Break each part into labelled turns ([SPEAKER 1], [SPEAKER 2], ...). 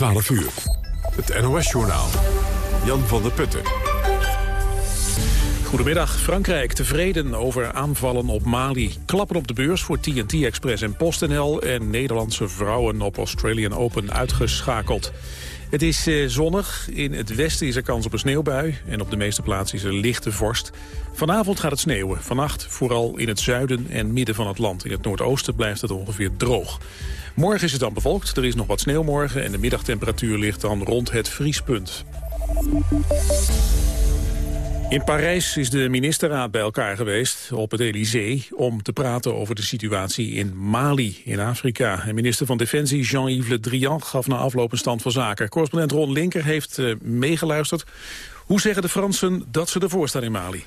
[SPEAKER 1] 12 uur. Het NOS-journaal. Jan van der Putten.
[SPEAKER 2] Goedemiddag. Frankrijk tevreden over aanvallen op Mali. Klappen op de beurs voor TNT Express en PostNL... en Nederlandse vrouwen op Australian Open uitgeschakeld. Het is eh, zonnig. In het westen is er kans op een sneeuwbui. En op de meeste plaatsen is er lichte vorst. Vanavond gaat het sneeuwen. Vannacht vooral in het zuiden en midden van het land. In het noordoosten blijft het ongeveer droog. Morgen is het dan bevolkt. Er is nog wat sneeuw morgen. En de middagtemperatuur ligt dan rond het vriespunt. In Parijs is de ministerraad bij elkaar geweest op het Elysée... om te praten over de situatie in Mali, in Afrika. En minister van Defensie Jean-Yves Le Drian gaf na afloop een stand van zaken. Correspondent Ron Linker heeft uh, meegeluisterd. Hoe zeggen de Fransen dat ze ervoor staan in Mali?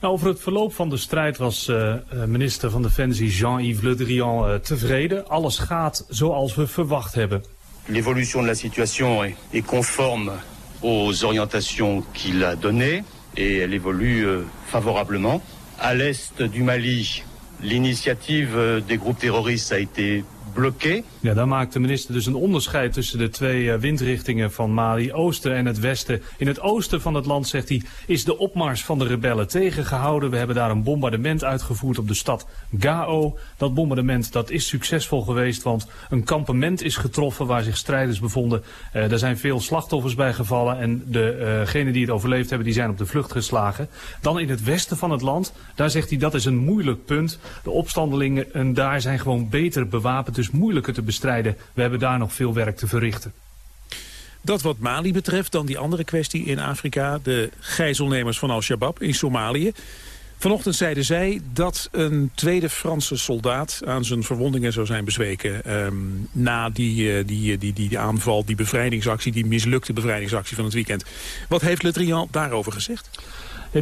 [SPEAKER 3] Nou, over het verloop van de strijd was uh, minister van Defensie Jean-Yves Le Drian uh, tevreden. Alles gaat zoals we verwacht hebben.
[SPEAKER 4] L'évolution de la situation est conforme aux orientations qu'il a données et elle évolue euh, favorablement. À l'est du Mali, l'initiative euh, des groupes terroristes a été bloqué.
[SPEAKER 3] Ja, daar maakt de minister dus een onderscheid tussen de twee uh, windrichtingen van Mali, oosten en het westen. In het oosten van het land, zegt hij, is de opmars van de rebellen tegengehouden. We hebben daar een bombardement uitgevoerd op de stad Gao. Dat bombardement dat is succesvol geweest, want een kampement is getroffen waar zich strijders bevonden. Uh, er zijn veel slachtoffers bij gevallen en degenen uh die het overleefd hebben, die zijn op de vlucht geslagen. Dan in het westen van het land, daar zegt hij dat is een moeilijk punt. De opstandelingen en daar zijn gewoon beter bewapend, moeilijker te bestrijden. We hebben daar nog veel werk te verrichten.
[SPEAKER 2] Dat wat Mali betreft, dan die andere kwestie in Afrika... de gijzelnemers van Al-Shabaab in Somalië. Vanochtend zeiden zij dat een tweede Franse soldaat aan zijn verwondingen zou zijn bezweken. Um, na die, die, die, die, die aanval, die bevrijdingsactie, die mislukte bevrijdingsactie van het weekend. Wat heeft Le Drian daarover gezegd?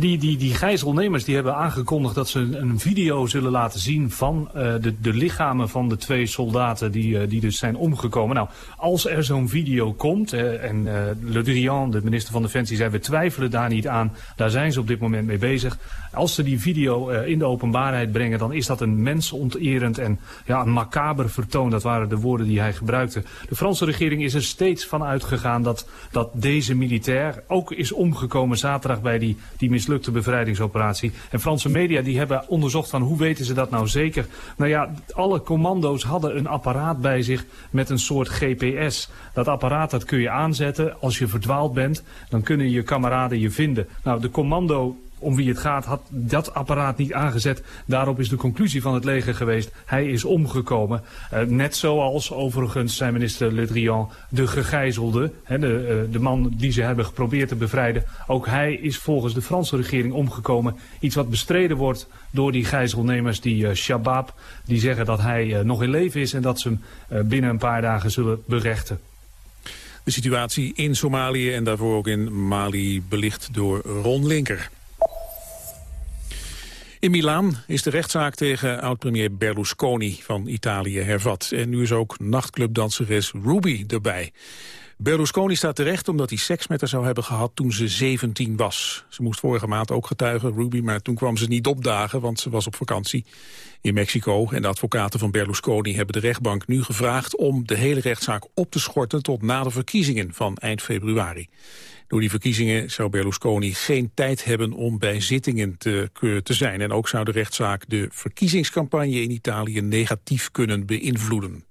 [SPEAKER 3] Die, die, die gijzelnemers die hebben aangekondigd dat ze een, video zullen laten zien van uh, de, de lichamen van de twee soldaten die, uh, die dus zijn omgekomen. Nou, als er zo'n video komt, uh, en Le Drian, de minister van Defensie, zei we twijfelen daar niet aan, daar zijn ze op dit moment mee bezig. Als ze die video in de openbaarheid brengen, dan is dat een mensonterend en ja, een macaber vertoon. Dat waren de woorden die hij gebruikte. De Franse regering is er steeds van uitgegaan dat, dat deze militair ook is omgekomen zaterdag bij die, die mislukte bevrijdingsoperatie. En Franse media die hebben onderzocht van hoe weten ze dat nou zeker. Nou ja, alle commando's hadden een apparaat bij zich met een soort GPS. Dat apparaat dat kun je aanzetten. Als je verdwaald bent, dan kunnen je kameraden je vinden. Nou, de commando om wie het gaat, had dat apparaat niet aangezet. Daarop is de conclusie van het leger geweest. Hij is omgekomen. Uh, net zoals overigens zijn minister Le Drian de gegijzelde, hè, de, uh, de man die ze hebben geprobeerd te bevrijden. Ook hij is volgens de Franse regering omgekomen. Iets wat bestreden wordt door die gijzelnemers, die uh, Shabab. Die zeggen dat hij nog in leven is en dat ze hem binnen een paar dagen zullen berechten.
[SPEAKER 2] De situatie in Somalië en daarvoor ook in Mali belicht door Ron Linker. In Milaan is de rechtszaak tegen oud-premier Berlusconi van Italië hervat. En nu is ook nachtclubdanseres Ruby erbij. Berlusconi staat terecht omdat hij seks met haar zou hebben gehad toen ze 17 was. Ze moest vorige maand ook getuigen, Ruby, maar toen kwam ze niet opdagen, want ze was op vakantie in Mexico. En de advocaten van Berlusconi hebben de rechtbank nu gevraagd om de hele rechtszaak op te schorten tot na de verkiezingen van eind februari. Door die verkiezingen zou Berlusconi geen tijd hebben om bij zittingen te, te zijn. En ook zou de rechtszaak de verkiezingscampagne in Italië negatief kunnen beïnvloeden.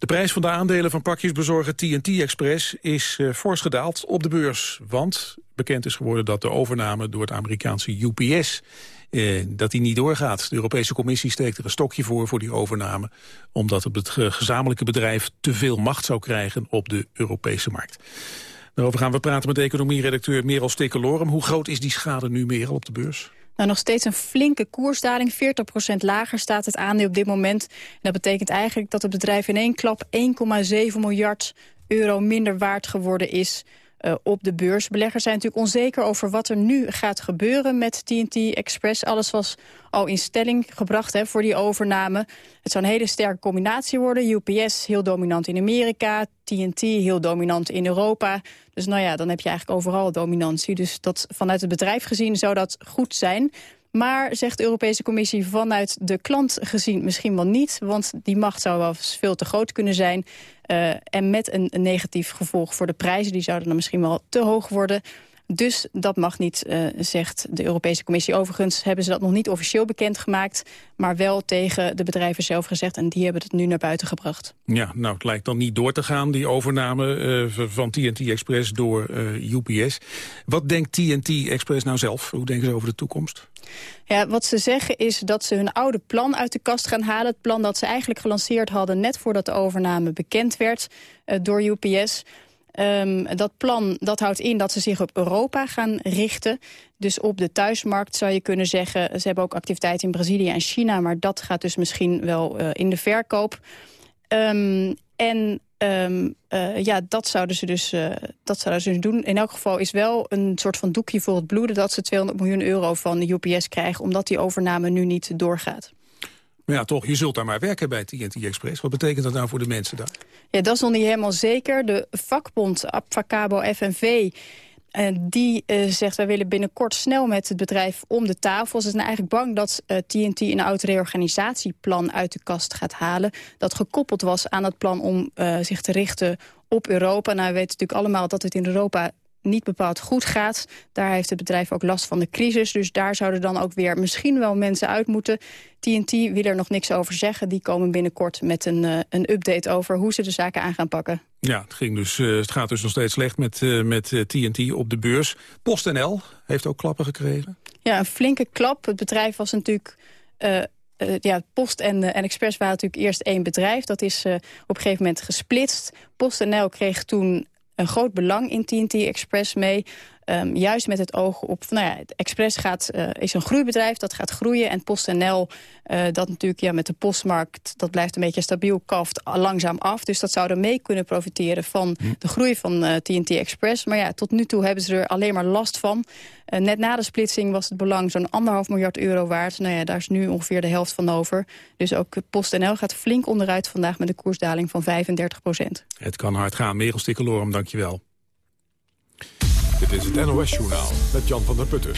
[SPEAKER 2] De prijs van de aandelen van pakjesbezorger TNT Express is uh, fors gedaald op de beurs. Want bekend is geworden dat de overname door het Amerikaanse UPS eh, dat die niet doorgaat. De Europese Commissie steekt er een stokje voor voor die overname... omdat het gezamenlijke bedrijf te veel macht zou krijgen op de Europese markt. Daarover gaan we praten met economieredacteur Merel Stekelorum. Hoe groot is die schade nu, Merel, op de beurs?
[SPEAKER 5] Nou, nog steeds een flinke koersdaling. 40% lager staat het aandeel op dit moment. En dat betekent eigenlijk dat het bedrijf in één klap 1,7 miljard euro minder waard geworden is uh, op de beurs. Beleggers zijn natuurlijk onzeker over wat er nu gaat gebeuren met TNT Express. Alles was al in stelling gebracht hè, voor die overname. Het zou een hele sterke combinatie worden. UPS heel dominant in Amerika, TNT heel dominant in Europa. Dus nou ja, dan heb je eigenlijk overal dominantie. Dus dat vanuit het bedrijf gezien zou dat goed zijn. Maar, zegt de Europese Commissie, vanuit de klant gezien misschien wel niet. Want die macht zou wel veel te groot kunnen zijn. Uh, en met een negatief gevolg voor de prijzen. Die zouden dan misschien wel te hoog worden. Dus dat mag niet, uh, zegt de Europese Commissie. Overigens hebben ze dat nog niet officieel bekendgemaakt... maar wel tegen de bedrijven zelf gezegd. En die hebben het nu naar buiten gebracht.
[SPEAKER 2] Ja, nou, het lijkt dan niet door te gaan, die overname uh, van TNT Express door uh, UPS. Wat denkt TNT Express nou zelf? Hoe denken ze over de toekomst?
[SPEAKER 5] Ja, wat ze zeggen is dat ze hun oude plan uit de kast gaan halen. Het plan dat ze eigenlijk gelanceerd hadden net voordat de overname bekend werd door UPS... Um, dat plan dat houdt in dat ze zich op Europa gaan richten. Dus op de thuismarkt zou je kunnen zeggen... ze hebben ook activiteit in Brazilië en China... maar dat gaat dus misschien wel uh, in de verkoop. Um, en um, uh, ja, dat zouden, ze dus, uh, dat zouden ze dus doen. In elk geval is wel een soort van doekje voor het bloeden... dat ze 200 miljoen euro van de UPS krijgen... omdat die overname nu niet doorgaat.
[SPEAKER 2] Maar ja, toch, je zult daar maar werken bij TNT Express. Wat betekent dat nou voor de mensen daar?
[SPEAKER 5] Ja, dat is nog niet helemaal zeker. De vakbond Abfacabo FNV... Uh, die uh, zegt, wij willen binnenkort snel met het bedrijf om de tafel. Ze zijn eigenlijk bang dat TNT een oud reorganisatieplan uit de kast gaat halen. Dat gekoppeld was aan het plan om zich te richten op Europa. Nou, we weten natuurlijk allemaal dat het in Europa niet bepaald goed gaat. Daar heeft het bedrijf ook last van de crisis. Dus daar zouden dan ook weer misschien wel mensen uit moeten. TNT wil er nog niks over zeggen. Die komen binnenkort met een, uh, een update over hoe ze de zaken aan gaan pakken.
[SPEAKER 2] Ja, het, ging dus, uh, het gaat dus nog steeds slecht met, uh, met TNT op de beurs. PostNL heeft ook klappen gekregen.
[SPEAKER 5] Ja, een flinke klap. Het bedrijf was natuurlijk... ja, Post en, en Express waren natuurlijk eerst één bedrijf. Dat is op een gegeven moment gesplitst. PostNL kreeg toen een groot belang in TNT Express mee. Um, juist met het oog op, nou ja, Express gaat, uh, is een groeibedrijf, dat gaat groeien. En PostNL, uh, dat natuurlijk ja, met de postmarkt, dat blijft een beetje stabiel, kaft langzaam af. Dus dat zou er mee kunnen profiteren van hm. de groei van uh, TNT Express. Maar ja, tot nu toe hebben ze er alleen maar last van. net na de splitsing was het belang zo'n anderhalf miljard euro waard. Nou ja, daar is nu ongeveer de helft van over. Dus ook PostNL gaat flink onderuit vandaag met een koersdaling van 35 procent.
[SPEAKER 2] Het kan hard gaan. Merel Stikkelorum, dankjewel.
[SPEAKER 1] Dit is het NOS-journaal met Jan van der Putten.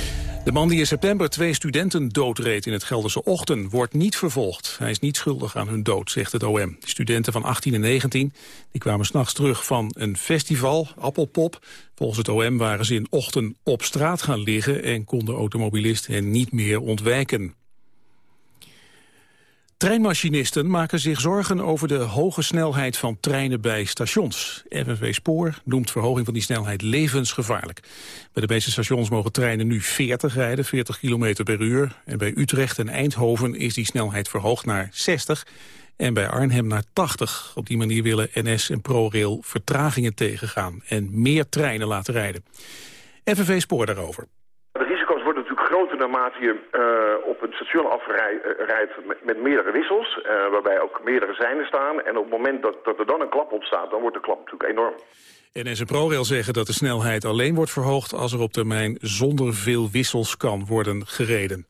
[SPEAKER 2] De man die in september twee studenten doodreed in het Gelderse Ochten wordt niet vervolgd. Hij is niet schuldig aan hun dood, zegt het OM. De studenten van 18 en 19 die kwamen s'nachts terug van een festival, Appelpop. Volgens het OM waren ze in Ochten op straat gaan liggen... en kon de automobilist hen niet meer ontwijken. Treinmachinisten maken zich zorgen over de hoge snelheid van treinen bij stations. FNV Spoor noemt verhoging van die snelheid levensgevaarlijk. Bij de meeste stations mogen treinen nu 40 rijden, 40 km per uur. En bij Utrecht en Eindhoven is die snelheid verhoogd naar 60 en bij Arnhem naar 80. Op die manier willen NS en ProRail vertragingen tegengaan en meer treinen laten rijden. FNV Spoor daarover
[SPEAKER 6] naarmate je uh, op een station afrijdt met, met, meerdere wissels, uh, waarbij ook meerdere zijnen staan. En op het moment dat, dat er dan een klap ontstaat, dan wordt de klap natuurlijk enorm.
[SPEAKER 2] NS en ProRail zeggen dat de snelheid alleen wordt verhoogd als er op termijn zonder veel wissels kan worden gereden.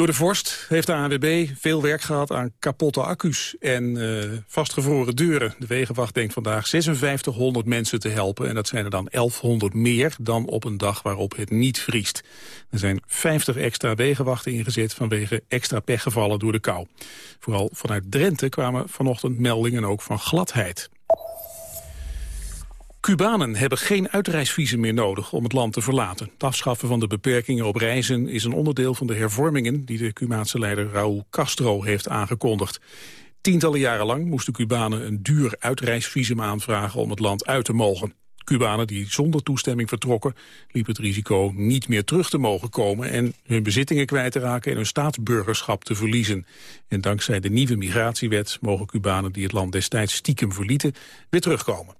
[SPEAKER 2] Door de vorst heeft de ANWB veel werk gehad aan kapotte accu's en uh, vastgevroren deuren. De Wegenwacht denkt vandaag 5600 mensen te helpen. En dat zijn er dan 1100 meer dan op een dag waarop het niet vriest. Er zijn 50 extra wegenwachten ingezet vanwege extra pechgevallen door de kou. Vooral vanuit Drenthe kwamen vanochtend meldingen ook van gladheid. Cubanen hebben geen uitreisvisum meer nodig om het land te verlaten. Het afschaffen van de beperkingen op reizen is een onderdeel van de hervormingen... die de Cubaanse leider Raúl Castro heeft aangekondigd. Tientallen jaren lang moesten Cubanen een duur uitreisvisum aanvragen om het land uit te mogen. Cubanen die zonder toestemming vertrokken liepen het risico niet meer terug te mogen komen en hun bezittingen kwijt te raken en hun staatsburgerschap te verliezen. En dankzij de nieuwe migratiewet mogen Cubanen die het land destijds stiekem verlieten weer terugkomen.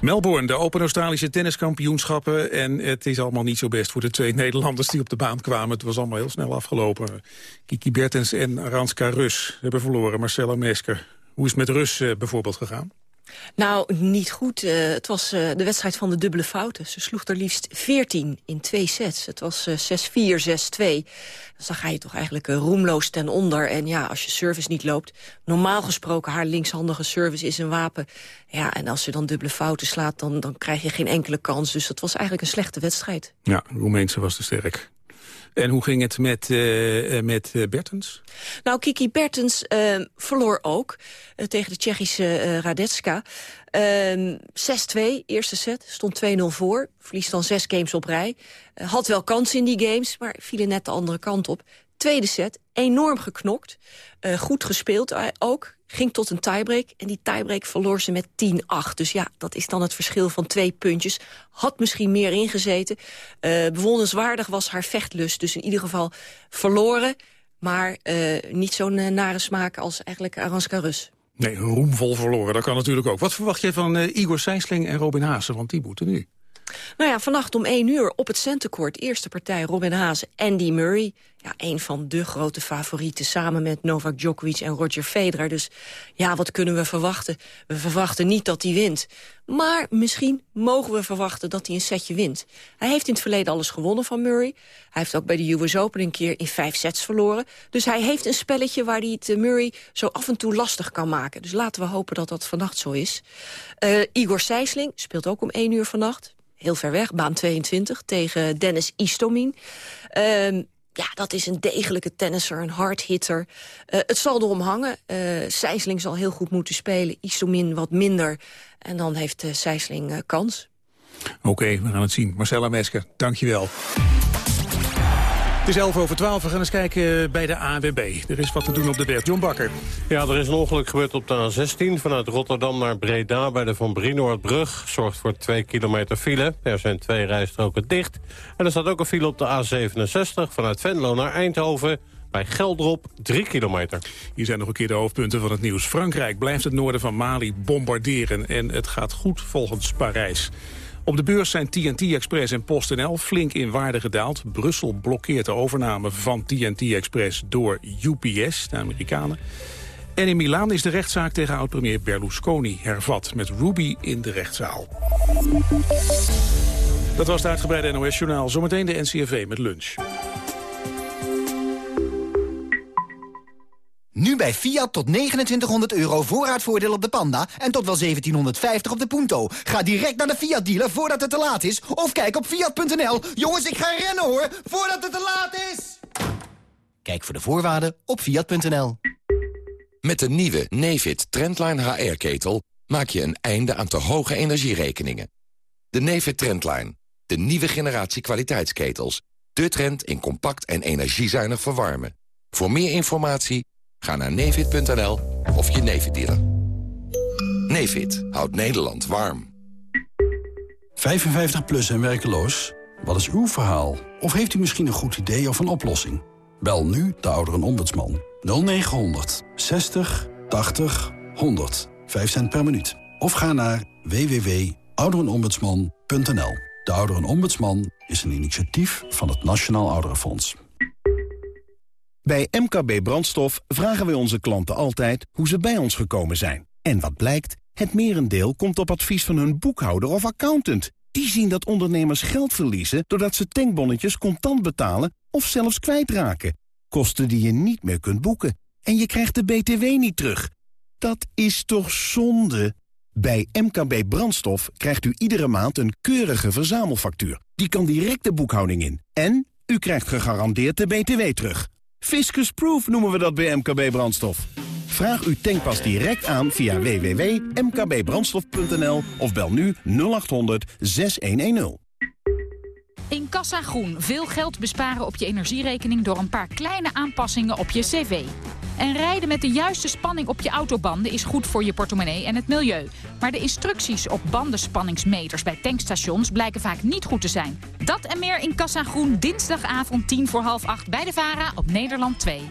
[SPEAKER 2] Melbourne, de Open Australische tenniskampioenschappen. En het is allemaal niet zo best voor de twee Nederlanders die op de baan kwamen. Het was allemaal heel snel afgelopen. Kiki Bertens en Aranska Rus hebben verloren. Marcella Mesker. Hoe is het met Rus uh, bijvoorbeeld gegaan?
[SPEAKER 7] Nou, niet goed. Uh, het was uh, de wedstrijd van de dubbele fouten. Ze sloeg er liefst 14 in twee sets. Het was uh, 6-4, 6-2. Dus dan ga je toch eigenlijk roemloos ten onder. En ja, als je service niet loopt... normaal gesproken, haar linkshandige service is een wapen. Ja, en als ze dan dubbele fouten slaat, dan, dan krijg je geen enkele kans. Dus dat was eigenlijk een slechte wedstrijd.
[SPEAKER 2] Ja, Roemeense was te sterk. En hoe ging het met, uh, met uh, Bertens?
[SPEAKER 7] Nou, Kiki Bertens uh, verloor ook tegen de Tsjechische Radetska. 6-2, ehm, eerste set, stond 2-0 voor. Verliest dan zes games op rij. had wel kans in die games, maar vielen net de andere kant op. Tweede set, enorm geknokt. goed gespeeld ook ging tot een tiebreak. En die tiebreak verloor ze met 10-8. Dus ja, dat is dan het verschil van twee puntjes. Had misschien meer ingezeten. Uh, bewonderenswaardig was haar vechtlust. Dus in ieder geval verloren. Maar niet zo'n nare smaak als eigenlijk Aranska Rus.
[SPEAKER 2] Nee, roemvol verloren, dat kan natuurlijk ook. Wat verwacht je van Igor Sijsling en Robin Haase? Want die moeten nu.
[SPEAKER 7] Nou ja, vannacht om 1 uur op het centercourt. Eerste partij Robin Haase, Andy Murray. Ja, een van de grote favorieten samen met Novak Djokovic en Roger Federer. Dus ja, wat kunnen we verwachten? We verwachten niet dat hij wint. Maar misschien mogen we verwachten dat hij een setje wint. Hij heeft in het verleden alles gewonnen van Murray. Hij heeft ook bij de US Open een keer in vijf sets verloren. Dus hij heeft een spelletje waar hij het eh, Murray zo af en toe lastig kan maken. Dus laten we hopen dat dat vannacht zo is. Uh, Igor Sijsling speelt ook om 1 uur vannacht heel ver weg, baan 22, tegen Dennis Istomin. Uh, ja, dat is een degelijke tennisser, een hardhitter. Uh, het zal erom hangen. Uh, eh, zal heel goed moeten spelen, Istomin wat minder. En dan heeft uh, Sijsling kans.
[SPEAKER 2] Oké, we gaan het zien. Marcella Mesker, dankjewel. Het is 11 over 12. We gaan eens kijken bij de ANWB. Er is wat te doen op de weg. John Bakker.
[SPEAKER 8] Ja, er is een ongeluk gebeurd op de A16 vanuit Rotterdam naar Breda... bij de Van Brienoordbrug. Zorgt voor 2 kilometer file. Er zijn twee rijstroken dicht. En er staat ook een file op de A67 vanuit Venlo naar Eindhoven... Bij Geldrop 3 kilometer.
[SPEAKER 2] Hier zijn nog een keer de hoofdpunten van het nieuws. Frankrijk blijft het noorden van Mali bombarderen en het gaat goed volgens Parijs. Op de beurs zijn TNT Express en PostNL flink in waarde gedaald. Brussel blokkeert de overname van TNT Express door UPS, de Amerikanen. En in Milaan is de rechtszaak tegen oud-premier Berlusconi hervat... met Ruby in de rechtszaal. Dat was het uitgebreide NOS-journaal. Zometeen de NCRV met lunch.
[SPEAKER 9] Nu bij Fiat tot 2900 euro voorraadvoordeel op de Panda en tot wel 1750 op de Punto. Ga direct naar de Fiat dealer voordat het te laat is. Of kijk op fiat.nl. Jongens, ik ga rennen hoor, voordat het te laat is. Kijk voor de voorwaarden op fiat.nl.
[SPEAKER 10] Met de nieuwe Nefit Trendline HR-ketel maak je een einde aan te hoge energierekeningen. De Nefit Trendline, de nieuwe generatie kwaliteitsketels. De trend in compact en energiezuinig verwarmen. Voor meer informatie Ga naar nevid.nl of je Nevid dealer. Nevid houdt Nederland warm.
[SPEAKER 11] 55 plus en werkeloos? Wat is uw verhaal? Of heeft u misschien een goed idee of een oplossing? Bel nu de ouderenombudsman 0900 60 80 100. 5 cent per minuut. Of ga naar www.ouderenombudsman.nl. De Ouderenombudsman is een initiatief van het Nationaal Ouderenfonds.
[SPEAKER 12] Bij MKB Brandstof vragen wij onze klanten altijd hoe ze bij ons gekomen zijn. En wat blijkt? Het merendeel komt op advies van hun boekhouder of accountant. Die zien dat ondernemers geld verliezen doordat ze tankbonnetjes contant betalen of zelfs kwijtraken. Kosten die je niet meer kunt boeken. En je krijgt de BTW niet terug. Dat is toch zonde? Bij MKB Brandstof krijgt u iedere maand een keurige verzamelfactuur. Die kan direct de boekhouding in. En u krijgt gegarandeerd de BTW terug. Fiscus Proof noemen we dat bij MKB Brandstof. Vraag uw tankpas direct aan via www.mkbbrandstof.nl of bel nu 0800 6110.
[SPEAKER 13] In Kassa Groen veel geld besparen op je energierekening door een paar kleine aanpassingen op je cv. En rijden met de juiste spanning op je autobanden is goed voor je portemonnee en het milieu. Maar de instructies op bandenspanningsmeters bij tankstations blijken vaak niet goed te zijn. Dat en meer in Kassa Groen dinsdagavond 10 voor half 8 bij de VARA op Nederland 2.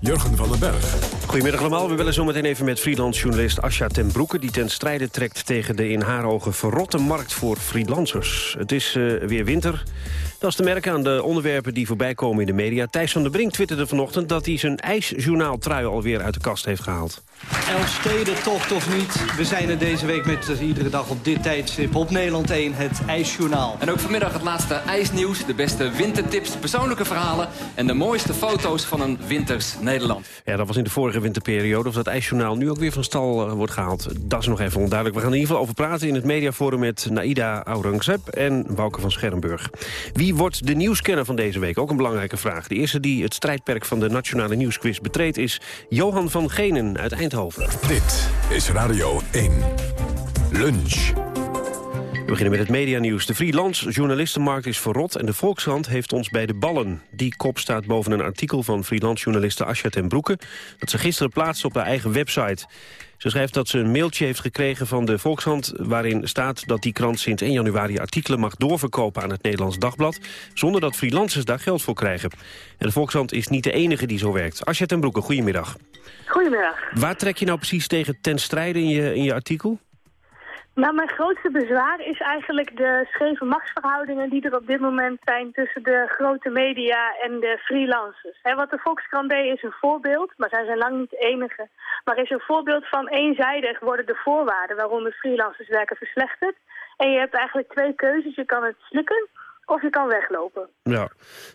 [SPEAKER 1] Jurgen van den Berg.
[SPEAKER 14] Goedemiddag allemaal. We willen zo meteen even met freelance journalist Asja ten Broeke... die ten strijde trekt tegen de in haar ogen verrotte markt voor freelancers. Het is uh, weer winter. Dat is te merken aan de onderwerpen die voorbij komen in de media. Thijs van der Brink twitterde vanochtend dat hij zijn ijsjournaal-trui alweer uit de kast heeft gehaald.
[SPEAKER 15] Elfstedentocht of niet, we zijn er deze week met uh, iedere dag op dit tijdstip op Nederland 1, het ijsjournaal.
[SPEAKER 16] En ook vanmiddag het laatste ijsnieuws, de beste wintertips, persoonlijke verhalen... en de mooiste foto's van een winters Nederland.
[SPEAKER 14] Ja, dat was in de vorige winterperiode. Of dat ijsjournaal nu ook weer van stal uh, wordt gehaald, dat is nog even onduidelijk. We gaan er in ieder geval over praten in het mediaforum met Naida Aurangzeb en Wouke van Scherrenburg. Wie wordt de nieuwskenner van deze week? Ook een belangrijke vraag. De eerste die het strijdperk van de Nationale Nieuwsquiz betreedt... is Johan van Genen uit Eindhoven.
[SPEAKER 1] Dit is Radio 1. Lunch.
[SPEAKER 14] We beginnen met het medianieuws. De freelance journalistenmarkt is verrot en de Volkskrant heeft ons bij de ballen. Die kop staat boven een artikel van freelance journaliste Asja ten Broeke... dat ze gisteren plaatste op haar eigen website. Ze schrijft dat ze een mailtje heeft gekregen van de Volkshand... waarin staat dat die krant sinds 1 januari artikelen mag doorverkopen aan het Nederlands Dagblad... zonder dat freelancers daar geld voor krijgen. En de Volkshand is niet de enige die zo werkt. Asja ten Broeke, goedemiddag.
[SPEAKER 17] Goedemiddag.
[SPEAKER 14] Waar trek je nou precies tegen ten strijde in je, in je artikel?
[SPEAKER 17] Nou, mijn grootste bezwaar is eigenlijk de scheve machtsverhoudingen die er op dit moment zijn tussen de grote media en de freelancers. wat de Volkskrant deed is een voorbeeld, maar zij zijn lang niet de enige. Maar is een voorbeeld van eenzijdig worden de voorwaarden waaronder freelancers werken verslechterd. En je hebt eigenlijk twee keuzes. Je kan het slikken of je kan weglopen.
[SPEAKER 14] Ja.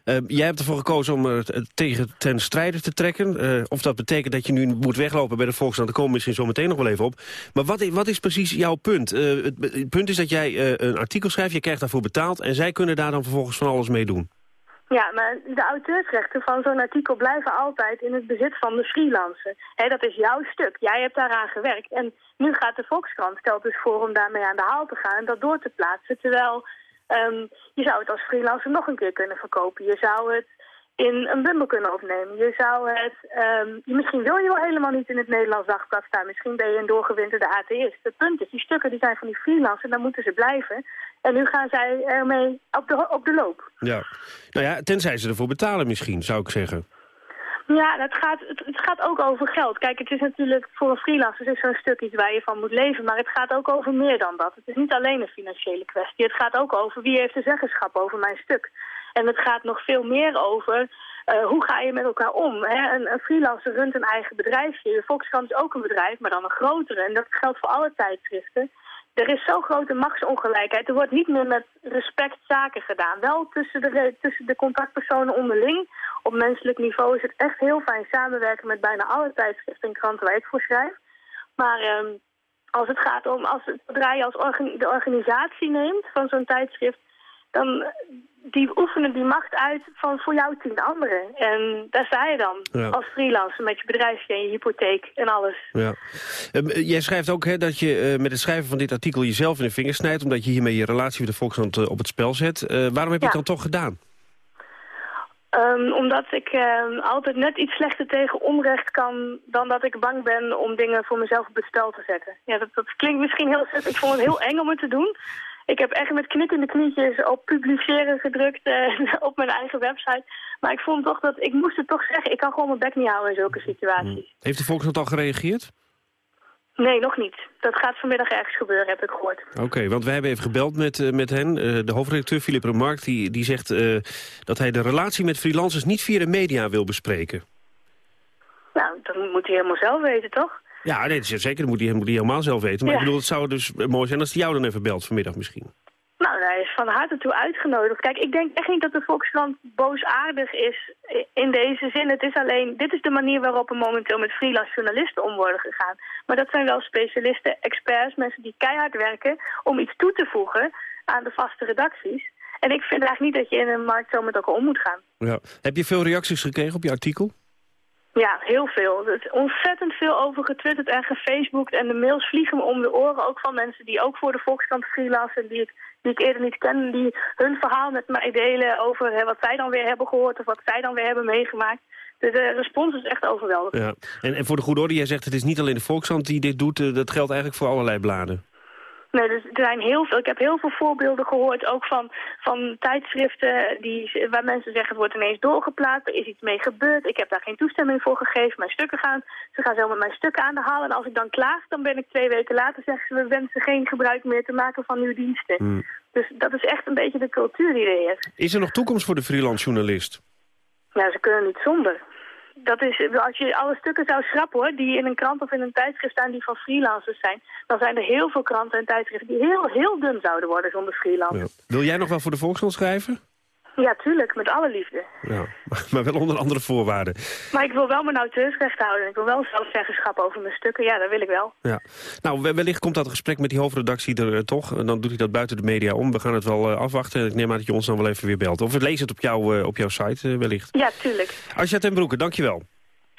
[SPEAKER 14] Uh, jij hebt ervoor gekozen om uh, tegen ten strijde te trekken. Uh, of dat betekent dat je nu moet weglopen bij de Volkskrant... daar komen we misschien zo meteen nog wel even op. Maar wat, wat is precies jouw punt? Het, het, punt is dat jij een artikel schrijft, je krijgt daarvoor betaald... en zij kunnen daar dan vervolgens van alles mee doen.
[SPEAKER 17] Ja, maar de auteursrechten van zo'n artikel blijven altijd in het bezit van de freelancer. He, dat is jouw stuk. Jij hebt daaraan gewerkt. En nu gaat de Volkskrant stelt dus voor om daarmee aan de haal te gaan en dat door te plaatsen. Terwijl Um, je zou het als freelancer nog een keer kunnen verkopen. Je zou het in een bundel kunnen opnemen. Je zou het... Um, misschien wil je wel helemaal niet in het Nederlands dagblad staan. Misschien ben je een doorgewinterde atheïst. Het punt is, die stukken die zijn van die freelancers en dan moeten ze blijven. En nu gaan zij ermee op de, op de loop.
[SPEAKER 14] Ja, nou ja, tenzij ze ervoor betalen misschien, zou ik zeggen.
[SPEAKER 17] Ja, het gaat, het, gaat ook over geld. Kijk, het is natuurlijk voor een freelancer is zo'n stuk iets waar je van moet leven. Maar het gaat ook over meer dan dat. Het is niet alleen een financiële kwestie. Het gaat ook over wie heeft de zeggenschap over mijn stuk. En het gaat nog veel meer over uh, hoe ga je met elkaar om. Hè? Een, een, freelancer runt een eigen bedrijfje. De Volkskrant is ook een bedrijf, maar dan een grotere. En dat geldt voor alle tijdschriften. Er is zo'n grote machtsongelijkheid. Er wordt niet meer met respect zaken gedaan. Wel tussen de, tussen de contactpersonen onderling. Op menselijk niveau is het echt heel fijn samenwerken met bijna alle tijdschriften en kranten waar. Maar um, als het gaat om, als zodra als orga de organisatie neemt van zo'n tijdschrift, dan die oefenen die macht uit van voor jou tien anderen. En daar sta je dan als freelancer met je bedrijfje en je hypotheek en alles.
[SPEAKER 14] Ja. Uh, jij schrijft ook hè, dat je uh, met het schrijven van dit artikel jezelf in de vingers snijdt... omdat je hiermee je relatie met de Volkskrant uh, op het spel zet. waarom heb je het dan toch gedaan?
[SPEAKER 17] Um, omdat ik uh, altijd net iets slechter tegen onrecht kan dan dat ik bang ben om dingen voor mezelf op het spel te zetten. Ja, dat, dat klinkt misschien heel... Ik vond het heel eng om het te doen. Ik heb echt met knikkende knietjes op publiceren gedrukt uh, op mijn eigen website. Maar ik vond toch dat, ik moest het toch zeggen, ik kan gewoon mijn bek niet houden in zulke situaties. Hmm.
[SPEAKER 14] Heeft de Volkskrant al gereageerd?
[SPEAKER 17] Nee, nog niet. Dat gaat vanmiddag ergens gebeuren, heb ik gehoord.
[SPEAKER 14] Oké, want wij hebben even gebeld met, uh, met hen. Uh, de hoofdredacteur Philip Remark die, die zegt uh, dat hij de relatie met freelancers niet via de media wil bespreken.
[SPEAKER 17] Nou, dat moet hij helemaal zelf weten, toch?
[SPEAKER 14] Ja, nee, zeker. Dat moet hij, moet hij helemaal zelf weten. Maar ja. ik bedoel, het zou dus mooi zijn als hij jou dan even belt vanmiddag misschien.
[SPEAKER 17] Nou, hij is van harte toe uitgenodigd. Kijk, ik denk echt niet dat de Volkskrant boosaardig is in deze zin. Het is alleen, dit is de manier waarop er momenteel met freelance journalisten om worden gegaan. Maar dat zijn wel specialisten, experts, mensen die keihard werken om iets toe te voegen aan de vaste redacties. En ik vind eigenlijk niet dat je in een markt zo met elkaar om moet gaan.
[SPEAKER 14] Ja. Heb je veel reacties gekregen op je artikel?
[SPEAKER 17] Ja, heel veel. Er is ontzettend veel over getwitterd en gefaceboekt. En de mails vliegen me om de oren, ook van mensen die ook voor de Volkskrant freelancen... die ik, die ik eerder niet ken, die hun verhaal met mij delen over hè, wat zij dan weer hebben gehoord... of wat zij dan weer hebben meegemaakt. Dus de respons is echt overweldigend.
[SPEAKER 14] Ja. En, en voor de goede orde, jij zegt het is niet alleen de Volkskrant die dit doet... Eh, dat geldt eigenlijk voor allerlei bladen.
[SPEAKER 17] Nee, dus er zijn heel veel. Ik heb heel veel voorbeelden gehoord, ook van, van tijdschriften die, waar mensen zeggen het wordt ineens doorgeplaatst, er is iets mee gebeurd, ik heb daar geen toestemming voor gegeven, mijn stukken gaan, ze gaan zo met mijn stukken aan de haal en als ik dan klaag, dan ben ik twee weken later, zeggen ze we wensen geen gebruik meer te maken van uw diensten.
[SPEAKER 14] Hmm.
[SPEAKER 17] Dus dat is echt een beetje de cultuur die er heerst.
[SPEAKER 14] Is er nog toekomst voor de freelance journalist?
[SPEAKER 17] Ja, ze kunnen niet zonder. Dat is, als je alle stukken zou schrappen hoor, die in een krant of in een tijdschrift staan die van freelancers zijn, dan zijn er heel veel kranten en tijdschriften die heel, heel dun zouden worden zonder freelancers.
[SPEAKER 14] Wil jij nog wel voor de Volkskrant schrijven?
[SPEAKER 17] Ja, tuurlijk, met alle liefde.
[SPEAKER 14] Ja, maar wel onder andere voorwaarden.
[SPEAKER 17] Maar ik wil wel mijn auteursrecht houden. Ik wil wel zelfzeggenschap over mijn stukken. Ja, dat wil ik wel.
[SPEAKER 14] Ja. Nou, we- wellicht komt dat gesprek met die hoofdredactie er eh, toch. En dan doet hij dat buiten de media om. We gaan het wel eh, afwachten. Ik neem aan dat je ons dan wel even weer belt. Of we lezen het op, jou, eh, op jouw site wellicht.
[SPEAKER 17] Ja, tuurlijk.
[SPEAKER 14] Asja ten Broeke, dankjewel.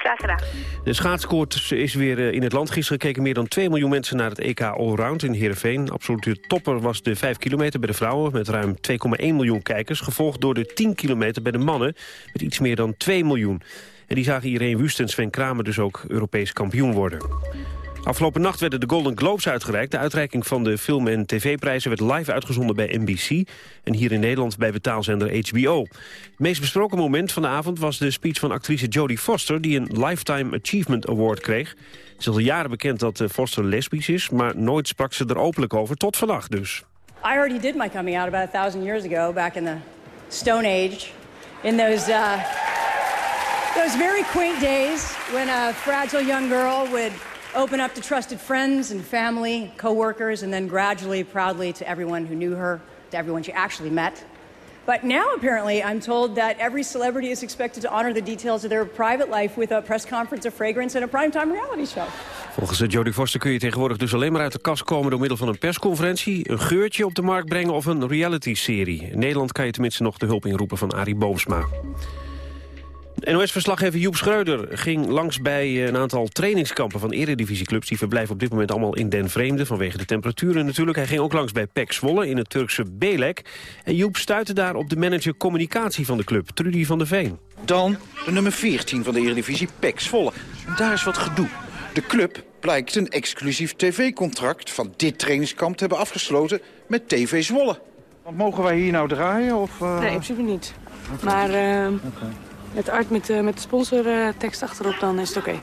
[SPEAKER 17] Graag gedaan.
[SPEAKER 14] De schaatskoord is weer eh, in het land. Gisteren keken meer dan 2 miljoen mensen naar het EK Allround in Heerenveen. Absolute topper was de 5 kilometer bij de vrouwen... met ruim 2,1 miljoen kijkers. Gevolgd door de 10 kilometer bij de mannen met iets meer dan 2 miljoen. En die zagen Irene Wust en Sven Kramer dus ook Europees kampioen worden. Afgelopen nacht werden de Golden Globes uitgereikt. De uitreiking van de film- en tv-prijzen werd live uitgezonden bij NBC... en hier in Nederland bij betaalzender HBO. Het meest besproken moment van de avond was de speech van actrice Jodie Foster... die een Lifetime Achievement Award kreeg. Het is al jaren bekend dat eh, Foster lesbisch is... maar nooit sprak ze er openlijk over, tot vandaag dus.
[SPEAKER 18] I already did my coming out about a thousand years ago, back in the Stone Age, in those uh, those very quaint days when a fragile young girl would open up to trusted friends and family, coworkers, and then gradually, proudly to everyone who knew her, to everyone she actually met. But now, apparently, I'm told that every celebrity is expected to honor the details of their private life with a press conference, a fragrance, and a primetime reality show.
[SPEAKER 14] Volgens eh, Jodie Foster kun je tegenwoordig dus alleen maar uit de kast komen... door middel van een persconferentie, een geurtje op de markt brengen... of een reality-serie. In Nederland kan je tenminste nog de hulp inroepen van Arie Boomsma. NOS-verslaggever Joep Schreuder ging langs bij eh, een aantal trainingskampen van eredivisieclubs. Die verblijven op dit moment allemaal in Den Vreemde, vanwege de temperaturen natuurlijk. Hij ging ook langs bij PEC Zwolle in het Turkse Belek. En Joep stuitte daar op de manager communicatie van de club, Trudy van der Veen.
[SPEAKER 19] Dan de nummer 14 van de Eredivisie, PEC Zwolle. En daar is wat gedoe. De club blijkt een exclusief tv-contract van dit trainingskamp te hebben afgesloten met TV Zwolle. Want mogen wij hier nou draaien? Of, eh?
[SPEAKER 20] Nee, in principe niet. Maar eh, met Art met, eh, met de sponsortekst achterop, dan is het oké.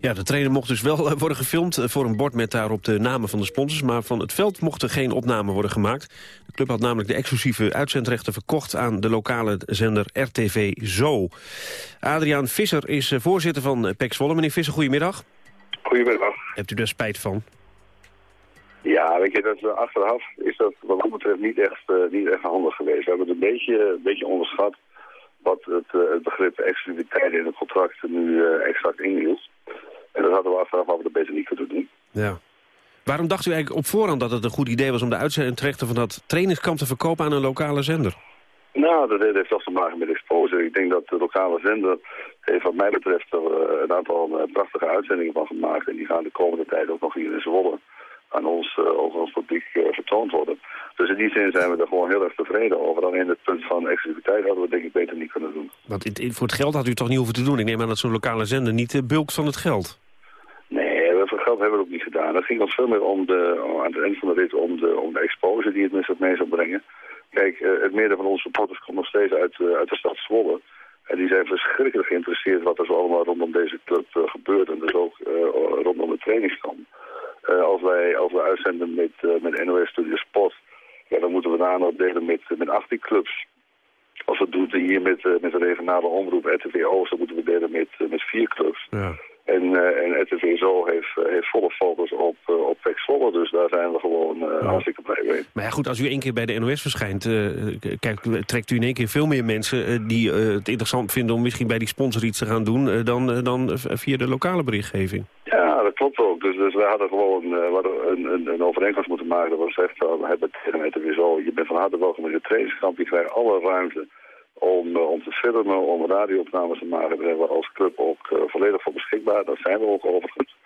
[SPEAKER 14] Ja, de trainer mocht dus wel eh, worden gefilmd eh, voor een bord met daarop de namen van de sponsors. Maar van het veld mochten geen opnamen worden gemaakt. De club had namelijk de exclusieve uitzendrechten verkocht aan de lokale zender RTV Zo. Adriaan Visser is eh, voorzitter van eh, PEC Zwolle. Meneer Visser, goedemiddag.
[SPEAKER 21] Goedemiddag.
[SPEAKER 14] Hebt u daar spijt van?
[SPEAKER 21] Ja, weet je, dat, eh, achteraf is dat wat mij betreft niet echt, eh, niet echt handig geweest. We hebben het een beetje, een beetje onderschat wat het, eh, het begrip exclusiviteit in het contract nu eh, exact inhield. En dat hadden we achteraf hadden we dat beter niet kunnen doen.
[SPEAKER 14] Ja. Waarom dacht u eigenlijk op voorhand dat het een goed idee was... om de uitzendrechten van dat trainingskamp te verkopen aan een lokale zender?
[SPEAKER 21] Nou, dat heeft toch te maken met exposure. Ik denk dat de lokale zender heeft wat mij betreft er eh, een aantal prachtige uitzendingen van gemaakt. En die gaan de komende tijd ook nog hier in Zwolle aan ons, over ons publiek uh, vertoond worden. Dus in die zin zijn we er gewoon heel erg tevreden over. Alleen het punt van exclusiviteit hadden we denk ik beter niet kunnen doen.
[SPEAKER 14] Want voor het geld had u toch niet hoeven te doen? Ik neem aan dat zo'n lokale zender niet uh, bulkt van het geld.
[SPEAKER 21] Nee, voor geld hebben we het ook niet gedaan. Het ging ons veel meer om de, aan het eind van de rit om de, om de exposure die het met zich mee zou brengen. Kijk, eh, het meerdere van onze supporters komt nog steeds uit, eh, uit de stad Zwolle. En die zijn verschrikkelijk geïnteresseerd wat er zo allemaal rondom deze club eh, gebeurt. En dus ook eh, rondom het trainingskamp. Eh, als, wij, als we uitzenden met, eh, met NOS Studio Sport, ja, dan moeten we de aandacht delen met, met 18 clubs. Als we het doen hier met, eh, met de regionale omroep RTV Oost, dan moeten we delen met, eh, met vier clubs.
[SPEAKER 14] Ja.
[SPEAKER 21] En, eh, en RTV Zo heeft, eh, heeft volle focus op, uh, op dus daar zijn we gewoon uh, hartstikke blij mee.
[SPEAKER 14] Maar ja, goed, als u één keer bij de NOS verschijnt... Uh, kijk, trekt u in één keer veel meer mensen uh, die het interessant vinden... om misschien bij die sponsor iets te gaan doen... dan, dan via de lokale berichtgeving.
[SPEAKER 21] Ja, klopt ook. Dus, dus we hadden gewoon hadden een, een, een, overeenkomst moeten maken. Dat was echt, we hebben tegen RTV Zo, je bent van harte welkom in het trainingskamp. Je krijgt alle ruimte om, uh, om te filmen, om radioopnames te maken. Daar hebben we als club ook uh, volledig voor beschikbaar. Dat zijn we ook overigens.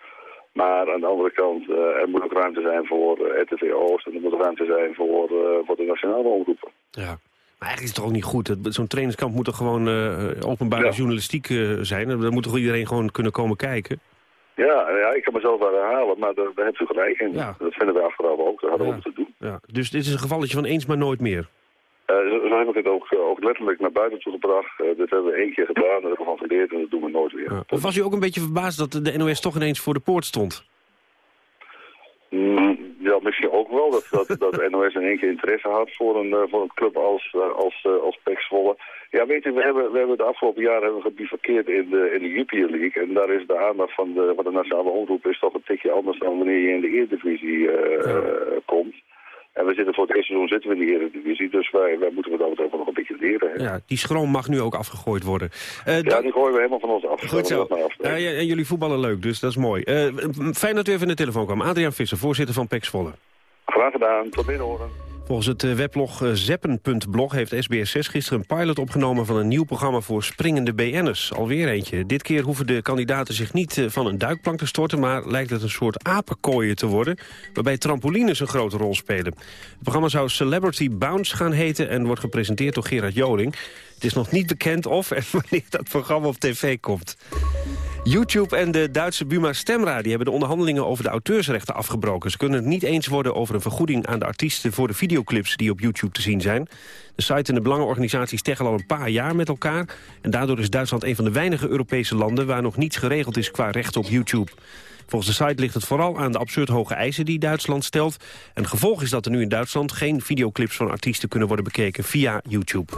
[SPEAKER 21] Maar aan de andere kant, uh, er moet ook ruimte zijn voor RTV Oost en er moet ruimte zijn voor, voor de nationale omroepen.
[SPEAKER 14] Ja. Maar eigenlijk is het toch ook niet goed. Zo'n trainingskamp moet toch gewoon openbare ja. journalistiek zijn? Daar moet toch iedereen gewoon kunnen komen kijken?
[SPEAKER 21] Ja, ja, ik kan mezelf wel herhalen, maar daar, daar hebt u gelijk in. Dat vinden wij achteraf ook, daar hadden we te doen.
[SPEAKER 14] Ja. Dus dit is een gevalletje van eens maar nooit meer.
[SPEAKER 21] Uh, zo, heb ik het ook, uh, ook letterlijk naar buiten toe gebracht. Uh, dit hebben we één keer gedaan, daar hebben we van geleerd en dat doen we nooit weer.
[SPEAKER 14] Ja. Of was u ook een beetje verbaasd dat de NOS toch ineens voor de poort stond?
[SPEAKER 21] Mm, ja, misschien ook wel. Dat, dat, NOS in één keer interesse had voor een, voor een club als, als, als Pek Zwolle. Ja, weet u, we hebben, we hebben de afgelopen jaren hebben we gebivakkeerd in de, in de Jupiler League. En daar is de aandacht van de, van de nationale omroep is toch een tikje anders dan wanneer je in de Eredivisie ja. komt. En we zitten voor het eerste seizoen zitten we in de Eredivisie, dus wij, wij moeten wat over nog een beetje leren. Hè.
[SPEAKER 14] Ja, die schroom mag nu ook afgegooid worden.
[SPEAKER 21] Uh, ja, die gooien we helemaal van ons af.
[SPEAKER 14] Goed zo. Uh, ja, en jullie voetballen leuk, dus dat is mooi. Uh, fijn dat u even in de telefoon kwam. Adriaan Visser, voorzitter van PEC Zwolle.
[SPEAKER 21] Graag gedaan, tot binnen horen.
[SPEAKER 14] Volgens het weblog zeppen.blog heeft SBS6 gisteren een pilot opgenomen van een nieuw programma voor springende BN'ers. Alweer eentje. Dit keer hoeven de kandidaten zich niet van een duikplank te storten, maar lijkt het een soort apenkooien te worden, waarbij trampolines een grote rol spelen. Het programma zou Celebrity Bounce gaan heten en wordt gepresenteerd door Gerard Joling. Het is nog niet bekend of en wanneer dat programma op tv komt. YouTube en de Duitse Buma Stemra die hebben de onderhandelingen over de auteursrechten afgebroken. Ze kunnen het niet eens worden over een vergoeding aan de artiesten voor de videoclips die op YouTube te zien zijn. De site en de belangenorganisaties teggen al een paar jaar met elkaar. En daardoor is Duitsland een van de weinige Europese landen waar nog niets geregeld is qua recht op YouTube. Volgens de site ligt het vooral aan de absurd hoge eisen die Duitsland stelt. En het gevolg is dat er nu in Duitsland geen videoclips van artiesten kunnen worden bekeken via YouTube.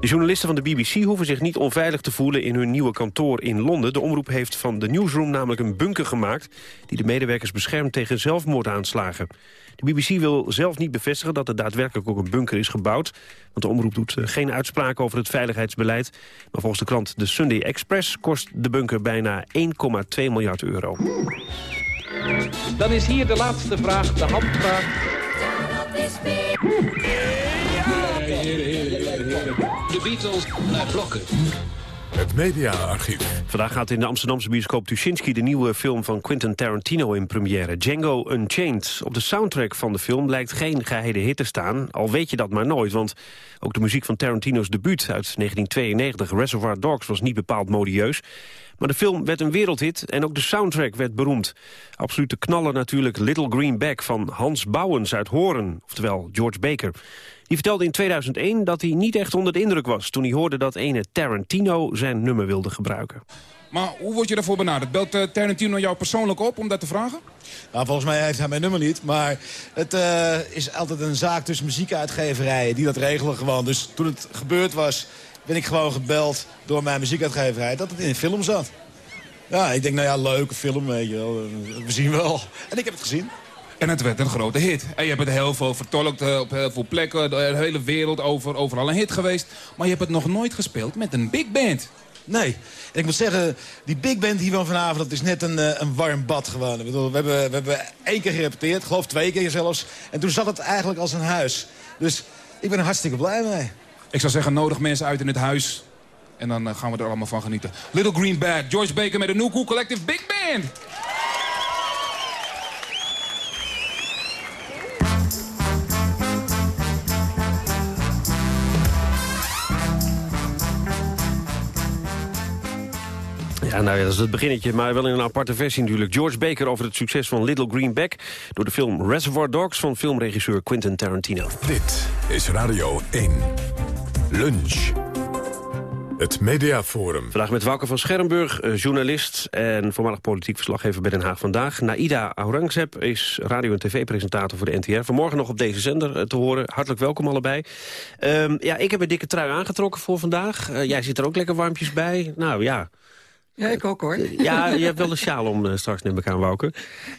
[SPEAKER 14] De journalisten van de BBC hoeven zich niet onveilig te voelen in hun nieuwe kantoor in Londen. De omroep heeft van de Newsroom namelijk een bunker gemaakt... die de medewerkers beschermt tegen zelfmoordaanslagen. De BBC wil zelf niet bevestigen dat er daadwerkelijk ook een bunker is gebouwd. Want de omroep doet geen uitspraak over het veiligheidsbeleid. Maar volgens de krant The Sunday Express kost de bunker bijna 1,2 miljard euro.
[SPEAKER 22] Dan is hier de laatste vraag, de handvraag. De Beatles naar blokken.
[SPEAKER 1] Het mediaarchief.
[SPEAKER 14] Vandaag gaat in de Amsterdamse bioscoop Tuschinski... de nieuwe film van Quentin Tarantino in première, Django Unchained. Op de soundtrack van de film lijkt geen geheide hit te staan. Al weet je dat maar nooit, want ook de muziek van Tarantino's debuut... uit 1992, Reservoir Dogs, was niet bepaald modieus. Maar de film werd een wereldhit en ook de soundtrack werd beroemd. Absolute knaller natuurlijk Little Green Bag van Hans Bouwens uit Horen, oftewel George Baker. Die vertelde in 2001 dat hij niet echt onder de indruk was... toen hij hoorde dat ene Tarantino zijn nummer wilde gebruiken.
[SPEAKER 23] Maar hoe word je daarvoor benaderd? Belt uh, Tarantino jou persoonlijk op om dat te vragen?
[SPEAKER 24] Nou, volgens mij heeft hij mijn nummer niet. Maar het uh, is altijd een zaak tussen muziekuitgeverijen die dat regelen gewoon. Dus toen het gebeurd was, ben ik gewoon gebeld door mijn muziekuitgeverij... dat het in een film zat. Ja, ik denk, nou ja, leuke film, weet je wel. We zien wel. En ik heb het gezien.
[SPEAKER 23] En het werd een grote hit. En je hebt het heel veel vertolkt eh, op heel veel plekken, de hele wereld over, overal een hit geweest. Maar je hebt het nog nooit gespeeld met een big band.
[SPEAKER 24] Nee. En ik moet zeggen, die big band hier van vanavond, dat is net een, eh, een warm bad gewoon. Ik bedoel, we, hebben, we hebben één keer gerepeteerd, geloof twee keer zelfs. En toen zat het eigenlijk als een huis. Dus ik ben er hartstikke blij mee.
[SPEAKER 23] Ik zou zeggen, nodig mensen uit in het huis. En dan eh, gaan we er allemaal van genieten. Little Green Bag, George Baker met de New Cool Collective Big Band.
[SPEAKER 14] Ja, nou ja, dat is het beginnetje, maar wel in een aparte versie natuurlijk. George Baker over het succes van Little Green Bag... door de film Reservoir Dogs van filmregisseur Quentin Tarantino.
[SPEAKER 1] Dit is Radio 1. Lunch. Het Mediaforum.
[SPEAKER 14] Vandaag met Wouter van Schermburg, eh, journalist en voormalig politiek verslaggever bij Den Haag Vandaag. Naida Aurangzeb is radio- en tv-presentator voor de NTR. Vanmorgen nog op deze zender eh, te horen. Hartelijk welkom allebei. Um, ja, ik heb een dikke trui aangetrokken voor vandaag. Uh, jij zit er ook lekker warmpjes bij. Nou ja,
[SPEAKER 25] ja, ik ook hoor.
[SPEAKER 14] Ja, je hebt wel een sjaal om uh, straks, neem ik aan, Wouke.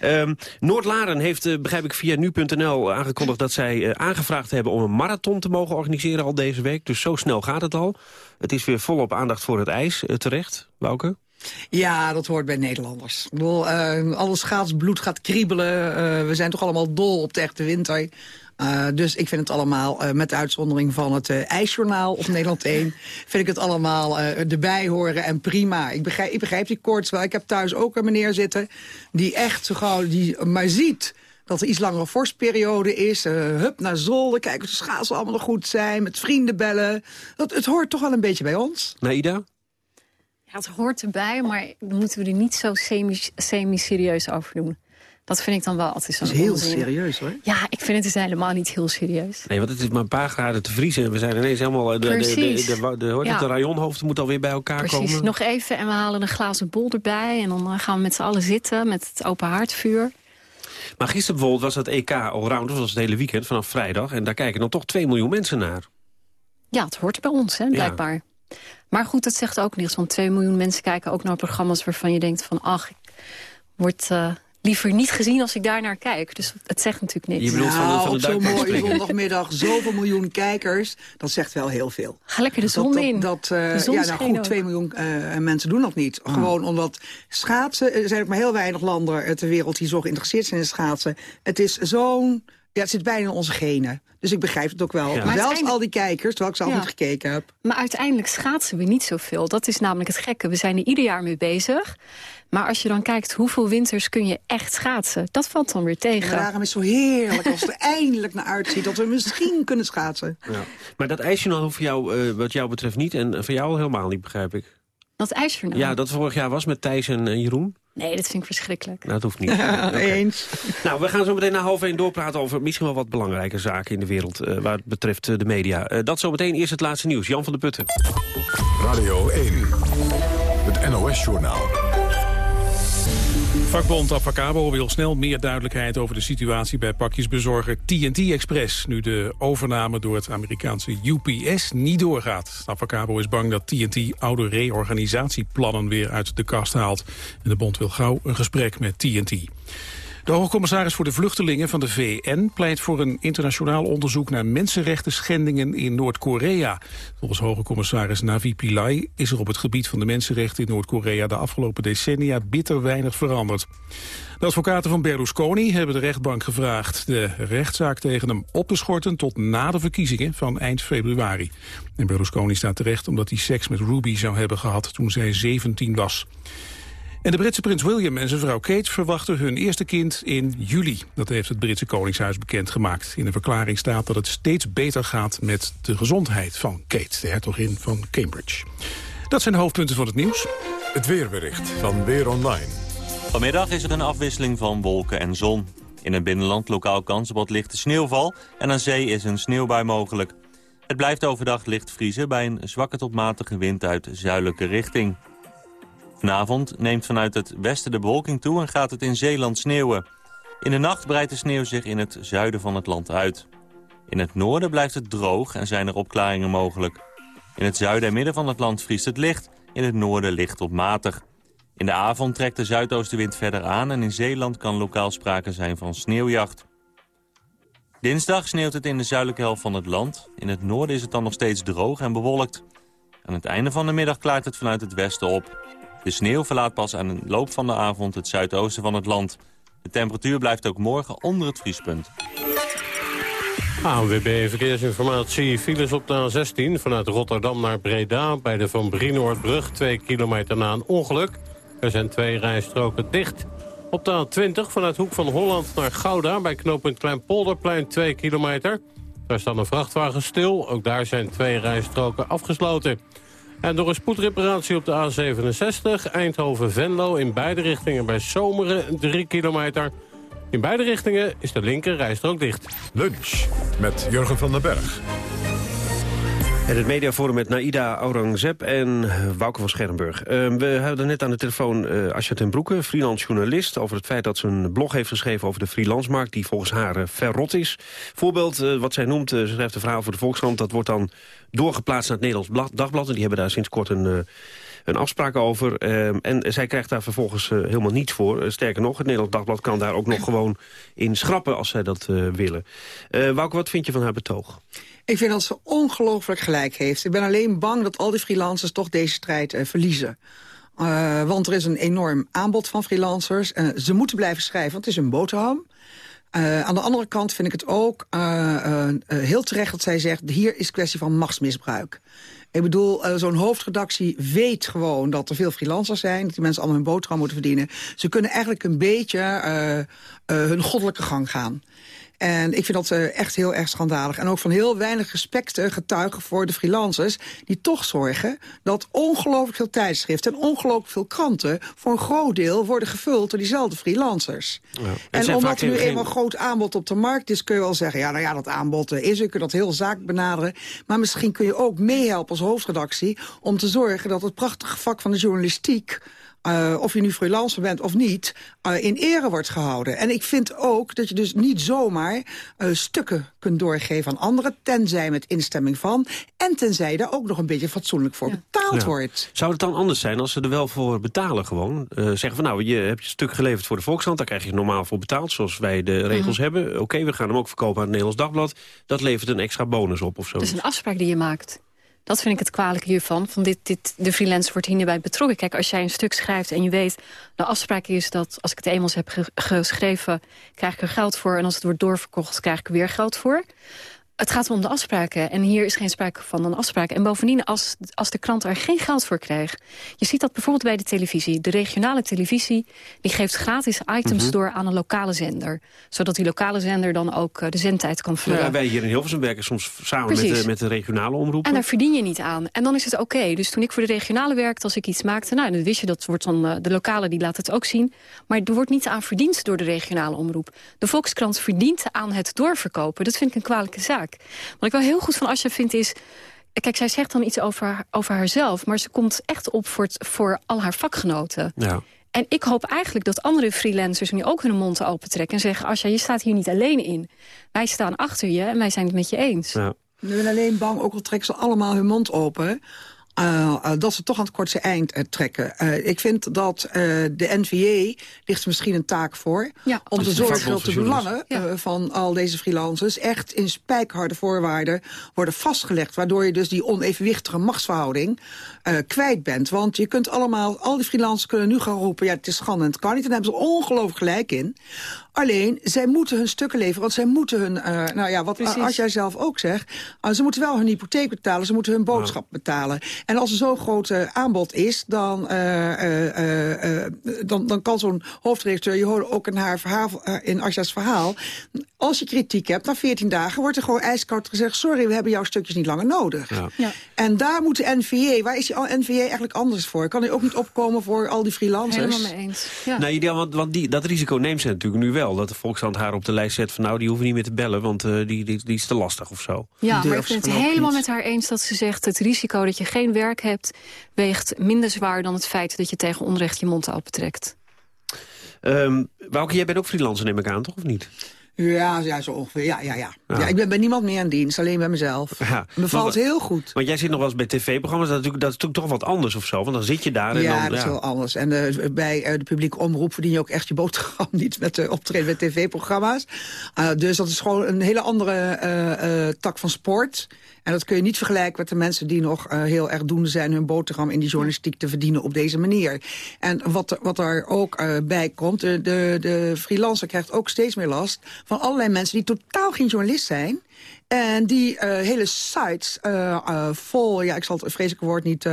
[SPEAKER 14] Um, Noordlaren heeft, uh, begrijp ik, via nu.nl aangekondigd... dat zij uh, aangevraagd hebben om een marathon te mogen organiseren al deze week. Dus zo snel gaat het al. Het is weer volop aandacht voor het ijs, terecht, Wouke?
[SPEAKER 25] Ja, dat hoort bij Nederlanders. Ik bedoel, uh, alles schaatsbloed gaat kriebelen. Uh, we zijn toch allemaal dol op de echte winter. Uh, dus ik vind het allemaal, uh, met de uitzondering van het uh, ijsjournaal op Nederland 1... vind ik het allemaal erbij horen en prima. Ik begrijp, ik begrijp die koorts wel. Ik heb thuis ook een meneer zitten die echt zo gauw die maar ziet dat er iets langere vorstperiode is. hup naar zolder, kijken of de schaatsen allemaal nog goed zijn. Met vrienden bellen. Dat, het hoort toch wel een beetje bij ons.
[SPEAKER 14] Naida?
[SPEAKER 26] Ja, het hoort erbij, maar dan moeten we er niet zo semi- semi-serieus over doen. Dat vind ik dan wel altijd zo.
[SPEAKER 25] Dat is heel serieus, hoor.
[SPEAKER 26] Ja, ik vind het dus helemaal niet heel serieus.
[SPEAKER 14] Nee, want het is maar een paar graden te vriezen. en We zijn ineens helemaal... eh, De, de, de,
[SPEAKER 26] Precies.
[SPEAKER 14] de, de, de, het,
[SPEAKER 26] Ja.
[SPEAKER 14] de rayonhoofden moeten alweer bij elkaar
[SPEAKER 26] Precies,
[SPEAKER 14] komen.
[SPEAKER 26] nog even en we halen een glazen bol erbij... en dan eh, gaan we met z'n allen zitten met het open haardvuur.
[SPEAKER 14] Maar gisteren bijvoorbeeld was dat EK Allround. Dat was het hele weekend vanaf vrijdag. En daar kijken dan toch 2 miljoen mensen naar.
[SPEAKER 26] Ja, het hoort bij ons, hè, blijkbaar. Maar goed, dat zegt ook niets. Want 2 miljoen mensen kijken ook naar programma's waarvan je denkt van... ach, ik word eh, liever niet gezien als ik daar naar kijk. Dus het zegt natuurlijk niks.
[SPEAKER 25] nou, op zo'n mooie zondagmiddag zoveel miljoen kijkers, dat zegt wel heel veel.
[SPEAKER 26] Ga lekker de zon
[SPEAKER 25] dat,
[SPEAKER 26] in.
[SPEAKER 25] Dat, eh,
[SPEAKER 26] De zon
[SPEAKER 25] ja, nou goed,
[SPEAKER 26] ook.
[SPEAKER 25] 2 miljoen eh, mensen doen dat niet.
[SPEAKER 14] Ah.
[SPEAKER 25] Gewoon omdat schaatsen, er zijn ook maar heel weinig landen eh, ter wereld die zo geïnteresseerd zijn in schaatsen. Het is zo'n, ja, het zit bijna in onze genen. Dus ik begrijp het ook wel.
[SPEAKER 26] Ja. Maar
[SPEAKER 25] Zelfs
[SPEAKER 26] uiteindelijk-
[SPEAKER 25] al die kijkers, terwijl ik zelf
[SPEAKER 26] Ja.
[SPEAKER 25] niet gekeken heb.
[SPEAKER 26] Maar uiteindelijk schaatsen we niet zoveel. Dat is namelijk het gekke. We zijn er ieder jaar mee bezig. Maar als je dan kijkt hoeveel winters kun je echt schaatsen... dat valt dan weer
[SPEAKER 25] En
[SPEAKER 26] tegen.
[SPEAKER 25] daarom is het zo heerlijk als het er eindelijk naar uitziet dat we misschien kunnen schaatsen.
[SPEAKER 14] Ja. Maar dat ijsjournaal hoeft jou, eh, wat jou betreft niet. En voor jou helemaal niet, begrijp ik.
[SPEAKER 26] Dat ijsjournaal.
[SPEAKER 14] Ja, dat vorig jaar was met Thijs en Jeroen.
[SPEAKER 26] Nee, dat vind ik verschrikkelijk.
[SPEAKER 14] Nou, dat hoeft niet.
[SPEAKER 25] Ja, eens.
[SPEAKER 14] Nou, we gaan zo meteen na half één doorpraten over misschien wel wat belangrijke zaken in de wereld. eh, waar het betreft eh, de media. Eh, dat zo meteen eerst het laatste nieuws. Jan van der Putten.
[SPEAKER 1] Radio 1. Het NOS-journaal.
[SPEAKER 2] Vakbond Avacabo wil snel meer duidelijkheid over de situatie bij pakjesbezorger TNT Express. Nu de overname door het Amerikaanse UPS niet doorgaat. Avacabo is bang dat TNT oude reorganisatieplannen weer uit de kast haalt. En de bond wil gauw een gesprek met TNT. De hoogcommissaris voor de vluchtelingen van de VN pleit voor een internationaal onderzoek naar mensenrechten schendingen in Noord-Korea. Volgens hoge commissaris Navi Pillay is er op het gebied van de mensenrechten in Noord-Korea de afgelopen decennia bitter weinig veranderd. De advocaten van Berlusconi hebben de rechtbank gevraagd de rechtszaak tegen hem op te schorten tot na de verkiezingen van eind februari. En Berlusconi staat terecht omdat hij seks met Ruby zou hebben gehad toen zij 17 was. En de Britse prins William en zijn vrouw Kate verwachten hun eerste kind in juli. Dat heeft het Britse Koningshuis bekendgemaakt. In een verklaring staat dat het steeds beter gaat met de gezondheid van Kate, de hertogin van Cambridge. Dat zijn de hoofdpunten van het nieuws.
[SPEAKER 1] Het weerbericht van Weer Online.
[SPEAKER 27] Vanmiddag is er een afwisseling van wolken en zon. In het binnenland lokaal kans op wat lichte sneeuwval en aan zee is een sneeuwbui mogelijk. Het blijft overdag licht vriezen bij een zwakke tot matige wind uit zuidelijke richting. Vanavond neemt vanuit het westen de bewolking toe en gaat het in Zeeland sneeuwen. In de nacht breidt de sneeuw zich in het zuiden van het land uit. In het noorden blijft het droog en zijn er opklaringen mogelijk. In het zuiden en midden van het land vriest het licht, in het noorden licht tot matig. In de avond trekt de zuidoostenwind verder aan en in Zeeland kan lokaal sprake zijn van sneeuwjacht. Dinsdag sneeuwt het in de zuidelijke helft van het land. In het noorden is het dan nog steeds droog en bewolkt. Aan het einde van de middag klaart het vanuit het westen op. De sneeuw verlaat pas aan de loop van de avond het zuidoosten van het land. De temperatuur blijft ook morgen onder het vriespunt.
[SPEAKER 8] ANWB Verkeersinformatie. Files op de A16 vanuit Rotterdam naar Breda... bij de Van Brienoordbrug, 2 kilometer na een ongeluk. Er zijn twee rijstroken dicht. Op de A20 vanuit Hoek van Holland naar Gouda... bij knooppunt Kleinpolderplein, 2 kilometer. Daar staat een vrachtwagen stil. Ook daar zijn twee rijstroken afgesloten. En door een spoedreparatie op de A67... Eindhoven-Venlo in beide richtingen bij Zomeren, 3 kilometer... In beide richtingen is de linker rijstrook dicht.
[SPEAKER 1] Lunch met Jurgen van den Berg.
[SPEAKER 14] En het mediaforum met Naida Aurangzeb en Wouke van Scherrenburg. Uh, we hadden net aan de telefoon uh, Asja ten Broeke, freelance journalist... over het feit dat ze een blog heeft geschreven over de freelancemarkt... die volgens haar uh, verrot is. Voorbeeld, uh, wat zij noemt, ze schrijft een verhaal voor de Volkskrant... dat wordt dan doorgeplaatst naar het Nederlands Dagblad... en die hebben daar sinds kort een een afspraak over. Uh, en zij krijgt daar vervolgens uh, helemaal niets voor. Uh, sterker nog, het Nederlands Dagblad kan daar ook nog gewoon in schrappen als zij dat willen. Wouke, wat vind je van haar betoog?
[SPEAKER 25] Ik vind dat ze ongelooflijk gelijk heeft. Ik ben alleen bang dat al die freelancers toch deze strijd verliezen. want er is een enorm aanbod van freelancers. ze moeten blijven schrijven, want het is een boterham. Uh, aan de andere kant vind ik het ook uh, uh, heel terecht dat zij zegt... hier is kwestie van machtsmisbruik. Ik bedoel, zo'n hoofdredactie weet gewoon dat er veel freelancers zijn... dat die mensen allemaal hun boterham moeten verdienen. Ze kunnen eigenlijk een beetje hun goddelijke gang gaan. En ik vind dat uh, echt heel erg schandalig. En ook van heel weinig respect uh, getuigen voor de freelancers... die toch zorgen dat ongelooflijk veel tijdschriften... en ongelooflijk veel kranten voor een groot deel worden gevuld door diezelfde freelancers. Ja. En, en omdat er nu geen... eenmaal groot aanbod op de markt is... kun je wel zeggen, ja, nou ja, dat aanbod is, je kunt dat heel zaak benaderen. Maar misschien kun je ook meehelpen als hoofdredactie... om te zorgen dat het prachtige vak van de journalistiek uh, of je nu freelancer bent of niet, uh, in ere wordt gehouden. En ik vind ook dat je dus niet zomaar uh, stukken kunt doorgeven aan anderen... tenzij met instemming van en tenzij daar ook nog een beetje fatsoenlijk voor betaald ja. wordt.
[SPEAKER 14] Zou het dan anders zijn als ze er wel voor betalen gewoon? zeggen van nou, je hebt je stuk geleverd voor de Volkskrant... daar krijg je normaal voor betaald, zoals wij de regels hebben. Oké, okay, we gaan hem ook verkopen aan het Nederlands Dagblad. Dat levert een extra bonus op of zo.
[SPEAKER 26] Dat is een afspraak die je maakt. Dat vind ik het kwalijke hiervan. Van dit, dit, de freelancer wordt hierbij betrokken. Kijk, als jij een stuk schrijft en je weet... de afspraak is dat als ik het eenmaal heb ge geschreven... krijg ik er geld voor. En als het wordt doorverkocht, krijg ik er weer geld voor. Het gaat om de afspraken. En hier is geen sprake van een afspraak. En bovendien, als, als de krant er geen geld voor krijgt... je ziet dat bijvoorbeeld bij de televisie. De regionale televisie die geeft gratis items
[SPEAKER 14] Mhm.
[SPEAKER 26] mm -hmm. door aan een lokale zender. Zodat die lokale zender dan ook uh, de zendtijd kan vullen.
[SPEAKER 14] Ja, wij hier in Hilversum werken soms samen met de, met de regionale omroepen.
[SPEAKER 26] En daar verdien je niet aan. En dan is het oké. Okay. Dus toen ik voor de regionale werkte, als ik iets maakte... nou, dan wist je, dat wordt dan uh, de lokale, die laat het ook zien. Maar er wordt niet aan verdiend door de regionale omroep. De Volkskrant verdient aan het doorverkopen. Dat vind ik een kwalijke zaak. Wat ik wel heel goed van Asja vind is... Kijk, zij zegt dan iets over, over haarzelf... maar ze komt echt op voor, het, voor al haar vakgenoten.
[SPEAKER 14] Ja.
[SPEAKER 26] En ik hoop eigenlijk dat andere freelancers nu ook hun mond opentrekken... en zeggen, Asja, je staat hier niet alleen in. Wij staan achter je en wij zijn het met je eens.
[SPEAKER 14] Ja.
[SPEAKER 25] Ik ben alleen bang, ook al trekken ze allemaal hun mond open... Uh, uh, dat ze toch aan het kortste eind uh, trekken. ik vind dat de NVA ligt misschien een taak voor...
[SPEAKER 26] Ja,
[SPEAKER 25] om te zorgen dat de belangen ja. van al deze freelancers... echt in spijkharde voorwaarden worden vastgelegd... waardoor je dus die onevenwichtige machtsverhouding kwijt bent. Want je kunt allemaal, al die freelancers kunnen nu gaan roepen... ja, het is schande en het kan niet. En daar hebben ze ongelooflijk gelijk in. Alleen, zij moeten hun stukken leveren. Want zij moeten hun, uh, nou ja, wat
[SPEAKER 26] Precies.
[SPEAKER 25] als jij zelf ook zegt... Uh, ze moeten wel hun hypotheek betalen, ze moeten hun boodschap ja. betalen. En als er zo'n groot uh, aanbod is, dan, dan, dan kan zo'n hoofdredacteur... je hoorde ook in, haar verhaal, in Asja's verhaal... als je kritiek hebt, na 14 dagen wordt er gewoon ijskoud gezegd... sorry, we hebben jouw stukjes niet langer nodig.
[SPEAKER 14] Ja.
[SPEAKER 26] Ja.
[SPEAKER 25] En daar moet de NVA, waar is die NVA eigenlijk anders voor? Kan hij ook niet opkomen voor al die freelancers?
[SPEAKER 26] Helemaal mee eens. Ja.
[SPEAKER 14] Nou, want, want die, dat risico neemt ze natuurlijk nu wel. Dat de Volkskrant haar op de lijst zet van... nou, die hoeven niet meer te bellen, want uh, die, die, die is te lastig of zo.
[SPEAKER 26] Ja, maar ik ben het helemaal met haar eens dat ze zegt... het risico dat je geen werk hebt... weegt minder zwaar dan het feit dat je tegen onrecht je mond opentrekt.
[SPEAKER 14] Um, Wouke, jij bent ook freelancer, neem ik aan, toch? Of niet?
[SPEAKER 25] Ja, ja, zo ongeveer. Ja, ja, ja. Ja. ja ik ben bij niemand meer aan dienst, alleen bij mezelf. Ja. Me valt heel goed.
[SPEAKER 14] Want jij zit nog wel eens bij tv-programma's, dat, dat is natuurlijk toch wat anders of zo. Want dan zit je daar en
[SPEAKER 25] ja,
[SPEAKER 14] dan...
[SPEAKER 25] dat is heel anders. En uh, bij uh, de publieke omroep verdien je ook echt je boterham niet met uh, optreden met tv-programma's. dus dat is gewoon een hele andere tak van sport. En dat kun je niet vergelijken met de mensen die nog uh, heel erg doende zijn... hun boterham in die journalistiek te verdienen op deze manier. En wat, wat daar ook uh, bij komt, de, de, de freelancer krijgt ook steeds meer last... van allerlei mensen die totaal geen journalist zijn... En die uh, hele sites uh, vol, ja, ik zal het vreselijke woord niet...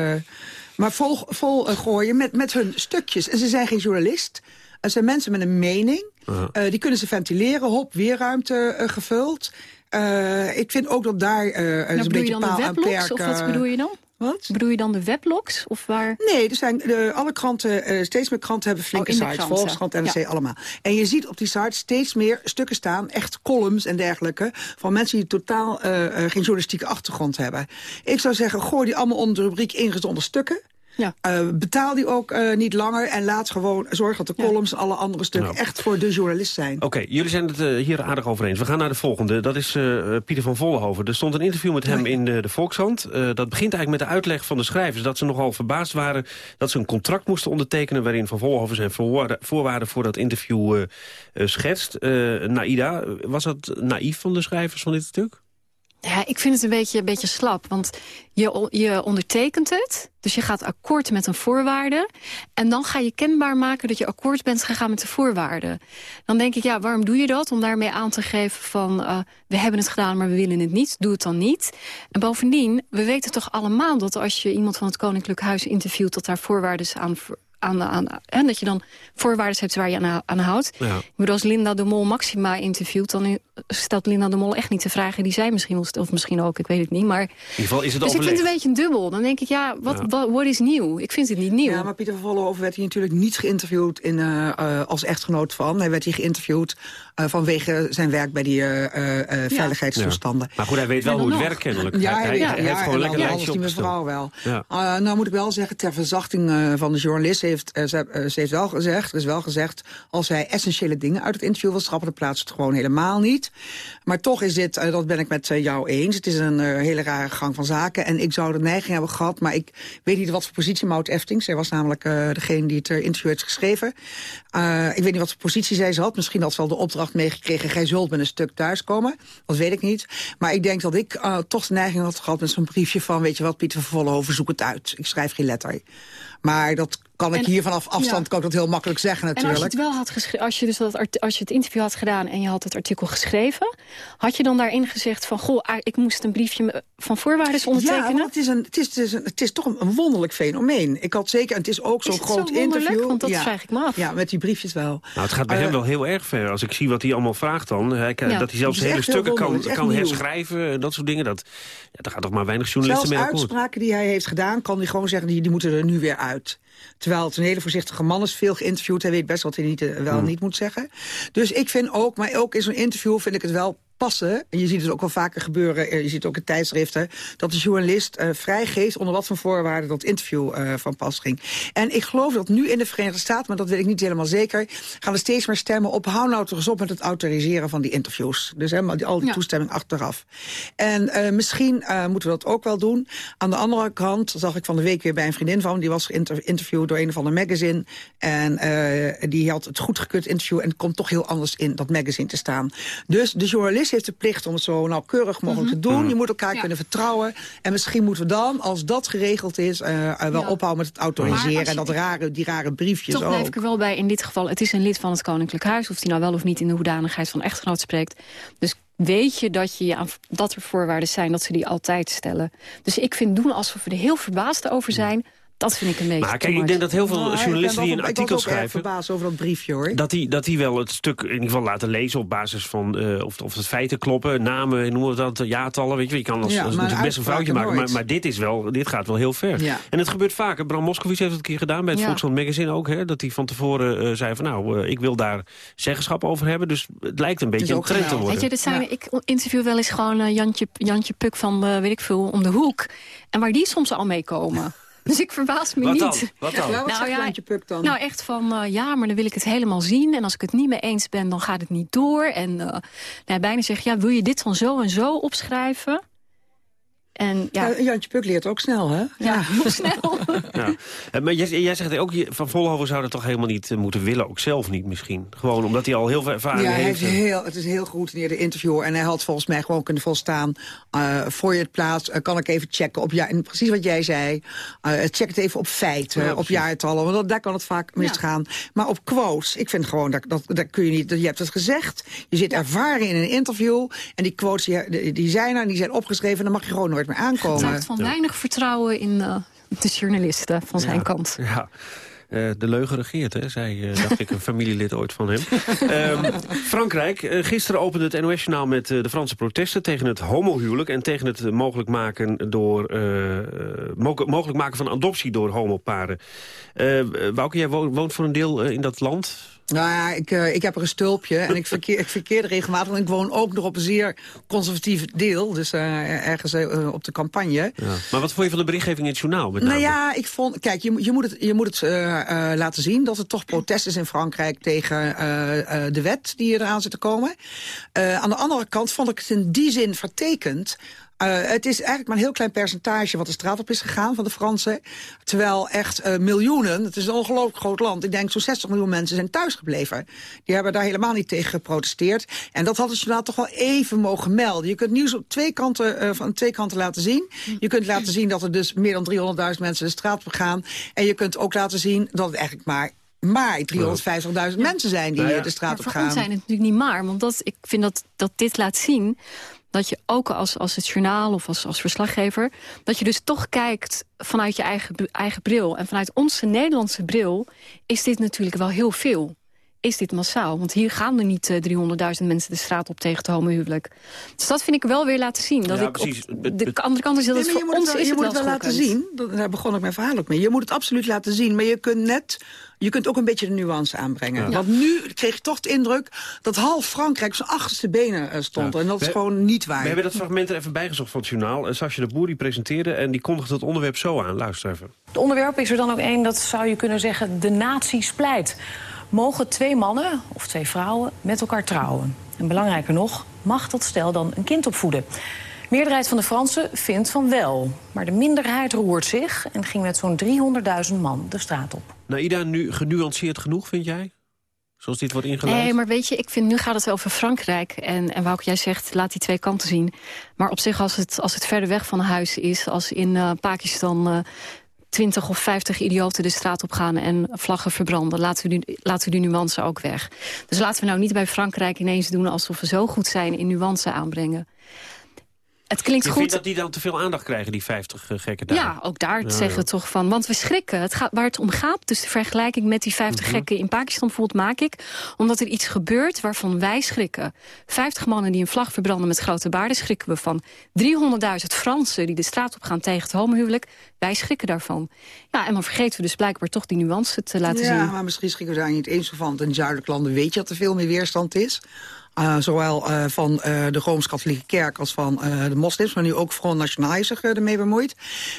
[SPEAKER 25] maar vol, vol gooien met, met hun stukjes. En ze zijn geen journalist. Het zijn mensen met een mening. -huh. die kunnen ze ventileren, hop, weerruimte gevuld... Uh, ik vind ook dat daar uh,
[SPEAKER 26] nou,
[SPEAKER 25] een beetje paal aan perken...
[SPEAKER 26] Of wat bedoel je dan?
[SPEAKER 25] Wat?
[SPEAKER 26] Bedoel je dan de weblogs? Of waar?
[SPEAKER 25] Nee, er zijn de, alle kranten, uh, steeds meer kranten hebben flinke
[SPEAKER 26] oh,
[SPEAKER 25] sites. Volkskrant, NRC, ja. allemaal. En je ziet op die sites steeds meer stukken staan, echt columns en dergelijke... van mensen die totaal geen journalistieke achtergrond hebben. Ik zou zeggen, gooi die allemaal onder de rubriek ingezonde stukken...
[SPEAKER 26] Ja.
[SPEAKER 25] Uh, betaal die ook uh, niet langer en laat gewoon zorgen dat de columns en alle andere stukken nou. echt voor de journalist zijn.
[SPEAKER 14] Oké, okay, jullie zijn het uh, hier aardig over eens. We gaan naar de volgende. Dat is Pieter van Vollenhoven. Er stond een interview met hem in de, de Volkskrant. dat begint eigenlijk met de uitleg van de schrijvers. Dat ze nogal verbaasd waren dat ze een contract moesten ondertekenen... waarin Van Vollenhoven zijn voorwaarden, voorwaarden voor dat interview schetst. Naida, was dat naïef van de schrijvers van dit stuk?
[SPEAKER 26] Ja, ik vind het een beetje, een beetje slap. Want je, je ondertekent het. Dus je gaat akkoord met een voorwaarde. En dan ga je kenbaar maken dat je akkoord bent gegaan met de voorwaarden. Dan denk ik, ja, waarom doe je dat? Om daarmee aan te geven van... Uh, we hebben het gedaan, maar we willen het niet. Doe het dan niet. En bovendien, we weten toch allemaal dat als je iemand van het Koninklijk Huis interviewt... dat daar voorwaarden aan, aan, aan, en dat je dan voorwaarden hebt waar je aan, aan houdt.
[SPEAKER 14] Ja.
[SPEAKER 26] Ik bedoel, als Linda de Mol Maxima interviewt... dan stelt Linda de Mol echt niet de vragen die zij misschien wil stellen. Of misschien ook, ik weet het niet. Maar, in
[SPEAKER 14] ieder geval is het
[SPEAKER 26] Dus ik vind het een beetje een dubbel. Dan denk ik, ja, wat,
[SPEAKER 25] Ja.
[SPEAKER 26] wat, what is nieuw? Ik vind het niet nieuw.
[SPEAKER 25] Ja, maar Pieter van Vollenhoven werd hier natuurlijk niet geïnterviewd in, eh, eh, als echtgenoot van. Hij werd hier geïnterviewd eh, vanwege zijn werk bij die eh, eh, eh, veiligheidstoestanden.
[SPEAKER 14] Ja. Maar goed, hij weet wel hoe het
[SPEAKER 25] nog.
[SPEAKER 14] werkt kennelijk.
[SPEAKER 25] Ja,
[SPEAKER 14] hij, heeft gewoon lekker lijstje
[SPEAKER 25] anders die mevrouw wel.
[SPEAKER 14] Ja.
[SPEAKER 25] Eh, nou moet ik wel zeggen, ter verzachting eh, van de journalist heeft, eh, ze, eh, ze heeft wel gezegd, er is wel gezegd, als hij essentiële dingen uit het interview wil schrappen, dan plaatst het gewoon helemaal niet. Maar toch is dit, eh, dat ben ik met jou eens, het is een hele rare gang van zaken. En ik zou de neiging hebben gehad, maar ik weet niet wat voor positie Maud Efting, zij was namelijk degene die het interview heeft geschreven. Ik weet niet wat voor positie zij ze had, misschien had ze wel de opdracht meegekregen, gij zult met een stuk thuiskomen. Dat weet ik niet. Maar ik denk dat ik toch de neiging had gehad met zo'n briefje van... weet je wat, Pieter van Vollenhoven, zoek het uit. Ik schrijf geen letter. Maar dat kan ik
[SPEAKER 26] En-
[SPEAKER 25] hier vanaf afstand
[SPEAKER 26] ja.
[SPEAKER 25] kan ik dat heel makkelijk zeggen
[SPEAKER 26] En als je
[SPEAKER 25] natuurlijk.
[SPEAKER 26] het wel had geschreven, als je dus dat als je het interview had gedaan en je had het artikel geschreven, had je dan daarin gezegd van goh, ah, ik moest een briefje van voorwaarden ondertekenen?
[SPEAKER 25] Ja, want het is, een, het, is, het, is een, het is toch een, wonderlijk fenomeen. Ik had zeker, en het is ook zo'n
[SPEAKER 26] zo
[SPEAKER 25] groot
[SPEAKER 26] wonderlijk?
[SPEAKER 25] interview.
[SPEAKER 26] Want dat
[SPEAKER 25] ja.
[SPEAKER 26] vraag ik me af.
[SPEAKER 25] Ja, met die briefjes wel.
[SPEAKER 14] Nou, het gaat bij
[SPEAKER 25] Eh,
[SPEAKER 14] hem wel heel erg ver. Als ik zie wat hij allemaal vraagt dan. Hij, kan-
[SPEAKER 25] Ja,
[SPEAKER 14] dat hij zelfs hele stukken kan, herschrijven. en Dat soort dingen. Dat, ja, daar gaat toch maar weinig journalisten
[SPEAKER 25] Zelfs
[SPEAKER 14] mee akkoord.
[SPEAKER 25] uitspraken die hij heeft gedaan, kan hij gewoon zeggen, die, die moeten er nu weer uit. Terwijl het een hele voorzichtige man is, veel geïnterviewd. Hij weet best wat hij niet, eh, wel
[SPEAKER 14] Hmm.
[SPEAKER 25] niet moet zeggen. Dus ik vind ook, maar ook in zo'n interview vind ik het wel passen. En je ziet het ook wel vaker gebeuren, eh, je ziet het ook in tijdschriften... dat de journalist eh, vrijgeeft onder wat voor voorwaarden dat interview eh, van pas ging. En ik geloof dat nu in de Verenigde Staten, maar dat weet ik niet helemaal zeker... gaan er steeds meer stemmen op, hou nou toch eens op met het autoriseren van die interviews. Dus die, al die
[SPEAKER 26] Ja.
[SPEAKER 25] toestemming achteraf. En misschien moeten we dat ook wel doen. Aan de andere kant zag ik van de week weer bij een vriendin van... die was geïnterviewd door een of ander magazine. En die had het goedgekeurd interview... en het komt toch heel anders in dat magazine te staan. Dus de journalist heeft de plicht om het zo nauwkeurig mogelijk te doen. Je moet elkaar kunnen vertrouwen. En misschien moeten we dan, als dat geregeld is... eh, eh, wel
[SPEAKER 26] Ja.
[SPEAKER 25] ophouden met het autoriseren... en dat rare, die rare briefjes
[SPEAKER 26] Toch blijf ik er wel bij in dit geval. Het is een lid van het Koninklijk Huis. Of die nou wel of niet in de hoedanigheid van echtgenoot spreekt. Dus weet je dat, je aan, dat er voorwaarden zijn dat ze die altijd stellen. Dus ik vind doen alsof we er heel verbaasd over zijn... dat vind ik een beetje
[SPEAKER 14] Maar kijk, ik denk dat heel veel
[SPEAKER 25] Nou, ik
[SPEAKER 14] journalisten die een
[SPEAKER 25] ik
[SPEAKER 14] artikel
[SPEAKER 25] was ook erg
[SPEAKER 14] schrijven...
[SPEAKER 25] verbaasd over dat briefje, hoor.
[SPEAKER 14] Dat die, dat die wel het stuk in ieder geval laten lezen op basis van eh, of, of het feiten kloppen, namen, noemen we dat, jaartallen. Weet je, je kan als,
[SPEAKER 25] Ja,
[SPEAKER 14] best een foutje maken, maar, maar dit, is wel, dit gaat wel heel ver.
[SPEAKER 25] Ja.
[SPEAKER 14] En het gebeurt vaker. Bram Moskowitz heeft het een keer gedaan bij het
[SPEAKER 26] Ja.
[SPEAKER 14] Magazine ook. Hè, dat hij van tevoren eh, zei van nou, eh, ik wil daar zeggenschap over hebben. Dus het lijkt een beetje een trend te worden.
[SPEAKER 26] Weet je, dit zijn, ik interview wel eens gewoon Jantje, Jantje Puk van, eh, weet ik veel, om de hoek. En waar die soms al mee komen. Dus ik verbaas me
[SPEAKER 14] Wat
[SPEAKER 26] niet.
[SPEAKER 14] dan? Wat dan?
[SPEAKER 25] Ja, wat
[SPEAKER 26] Nou ja,
[SPEAKER 25] Puk dan?
[SPEAKER 26] Nou, echt van, eh, ja, maar dan wil ik het helemaal zien. En als ik het niet mee eens ben, dan gaat het niet door. En eh, nou, bijna zeg ja, wil je dit dan zo en zo opschrijven? En ja,
[SPEAKER 25] Ja, Jantje Puk leert ook snel, hè?
[SPEAKER 26] ja, heel snel.
[SPEAKER 14] Ja. Eh, Maar jij, jij zegt ook, je- Van Vollenhoven zou dat toch helemaal niet eh, moeten willen. Ook zelf niet misschien. Gewoon omdat hij al heel veel ervaring
[SPEAKER 25] Ja, hij
[SPEAKER 14] heeft.
[SPEAKER 25] heeft heel, het is heel geroutineerde interviewer. En hij had volgens mij gewoon kunnen volstaan. eh, voor je het plaatst, eh, kan ik even checken op ja, en precies wat jij zei. eh, check het even op feiten,
[SPEAKER 14] Ja,
[SPEAKER 25] op jaartallen. Want dat, daar kan het vaak misgaan. Maar op quotes, ik vind gewoon, dat, dat, dat kun je niet. Je hebt het gezegd, je zit ervaren in een interview. En die quotes die, die- die zijn er, en die zijn opgeschreven. En dan mag je gewoon nooit meer aankomen.
[SPEAKER 26] Het van weinig vertrouwen in eh, de journalisten van zijn
[SPEAKER 14] Ja.
[SPEAKER 26] kant.
[SPEAKER 14] Ja. Eh, de leugen regeert, hè, zei, eh, dacht ik, een familielid ooit van hem. Ehm, Frankrijk, gisteren opende het NOS-journaal met de Franse protesten... tegen het homohuwelijk en tegen het mogelijk maken, door, mo- mogelijk maken van adoptie door homoparen. Eh Wouke, jij wo- woont voor een deel in dat land...
[SPEAKER 25] Nou ja, ik, eh, ik heb er een stulpje en ik verkeer, ik verkeer regelmatig. En ik woon ook nog op een zeer conservatief deel, dus eh, ergens eh, op de campagne.
[SPEAKER 14] Ja. Maar wat vond je van de berichtgeving in het journaal? Met
[SPEAKER 25] Nou ja, ik vond, kijk, je, moet- je moet het, je moet het laten zien dat er toch protest is in Frankrijk tegen de wet die eraan zit te komen. Aan de andere kant vond ik het in die zin vertekend. Eh, het is eigenlijk maar een heel klein percentage wat de straat op is gegaan van de Fransen. Terwijl echt eh, miljoenen, het is een ongelooflijk groot land. Ik denk zo'n 60 miljoen mensen zijn thuisgebleven. Die hebben daar helemaal niet tegen geprotesteerd. En dat had het journaal toch wel even mogen melden. Je kunt nieuws op twee kanten, eh, van twee kanten laten zien. Je kunt laten zien dat er dus meer dan 300.000 mensen de straat op gaan. En je kunt ook laten zien dat het eigenlijk maar maar 350.000 mensen zijn die
[SPEAKER 14] Nou ja.
[SPEAKER 25] de straat
[SPEAKER 26] Maar
[SPEAKER 25] op
[SPEAKER 26] voor
[SPEAKER 25] gaan.
[SPEAKER 26] ons zijn het natuurlijk niet maar. Want dat, ik vind dat, dat dit laat zien dat je ook als, als het journaal of als, als verslaggever... dat je dus toch kijkt vanuit je eigen, eigen bril. En vanuit onze Nederlandse bril is dit natuurlijk wel heel veel is dit massaal. Want hier gaan er niet 300.000 mensen de straat op tegen het homohuwelijk. Dus dat vind ik wel weer laten zien. Dat
[SPEAKER 14] Ja,
[SPEAKER 26] ik
[SPEAKER 14] precies.
[SPEAKER 26] Op de andere kant is dat het
[SPEAKER 25] Nee,
[SPEAKER 26] voor ons
[SPEAKER 25] het wel,
[SPEAKER 26] is
[SPEAKER 25] je moet
[SPEAKER 26] wel
[SPEAKER 25] het wel laten zien. Daar begon ik mijn verhaal ook mee. Je moet het absoluut laten zien. Maar je kunt net... Je kunt ook een beetje de nuance aanbrengen.
[SPEAKER 14] Ja.
[SPEAKER 25] Want nu kreeg je toch de indruk dat half Frankrijk op zijn achterste benen eh, stond.
[SPEAKER 14] Ja.
[SPEAKER 25] En dat is
[SPEAKER 14] We-
[SPEAKER 25] gewoon niet waar.
[SPEAKER 14] We hebben dat fragment er even bijgezocht van het journaal. Uh, Sascha de Boer die presenteerde en die kondigde het onderwerp zo aan. Luister even.
[SPEAKER 28] Het onderwerp is er dan ook één, dat zou je kunnen zeggen, de natie splijt. Mogen twee mannen of twee vrouwen met elkaar trouwen? En belangrijker nog, mag dat stel dan een kind opvoeden? De meerderheid van de Fransen vindt van wel. Maar de minderheid roert zich en ging met zo'n 300.000 man de straat op.
[SPEAKER 14] Naida, nu genuanceerd genoeg, vind jij? Zoals dit wordt ingeleid?
[SPEAKER 26] Nee, maar weet je, ik vind nu gaat het over Frankrijk. En, en ook jij zegt, laat die twee kanten zien. Maar op zich, als het, als het verder weg van huis is... als in eh, Pakistan eh 20 of 50 idioten de straat op gaan... en vlaggen verbranden, laten we, die, laten we die nuance ook weg. Dus laten we nou niet bij Frankrijk ineens doen... alsof we zo goed zijn in nuance aanbrengen. Het klinkt
[SPEAKER 14] je
[SPEAKER 26] goed.
[SPEAKER 14] vindt dat die dan te veel aandacht krijgen, die 50 uh, gekken daar?
[SPEAKER 26] Ja, ook daar
[SPEAKER 14] Ja,
[SPEAKER 26] zeggen
[SPEAKER 14] ja.
[SPEAKER 26] we toch van. Want we schrikken. Het gaat, waar het om gaat, dus de vergelijking met die 50
[SPEAKER 14] Mhm.
[SPEAKER 26] gekken in Pakistan bijvoorbeeld maak ik. Omdat er iets gebeurt waarvan wij schrikken. 50 mannen die een vlag verbranden met grote baarden schrikken we van. 300.000 Fransen die de straat op gaan tegen het homohuwelijk. Wij schrikken daarvan. Ja, en dan vergeten we dus blijkbaar toch die nuance te laten
[SPEAKER 25] ja,
[SPEAKER 26] zien.
[SPEAKER 25] maar misschien schrikken we daar niet eens van. Want in zuidelijke landen weet je dat er veel meer weerstand is. Uh, zowel uh, van uh, de Rooms-Katholieke Kerk als van de moslims. Maar nu ook Front National is zich ermee bemoeid.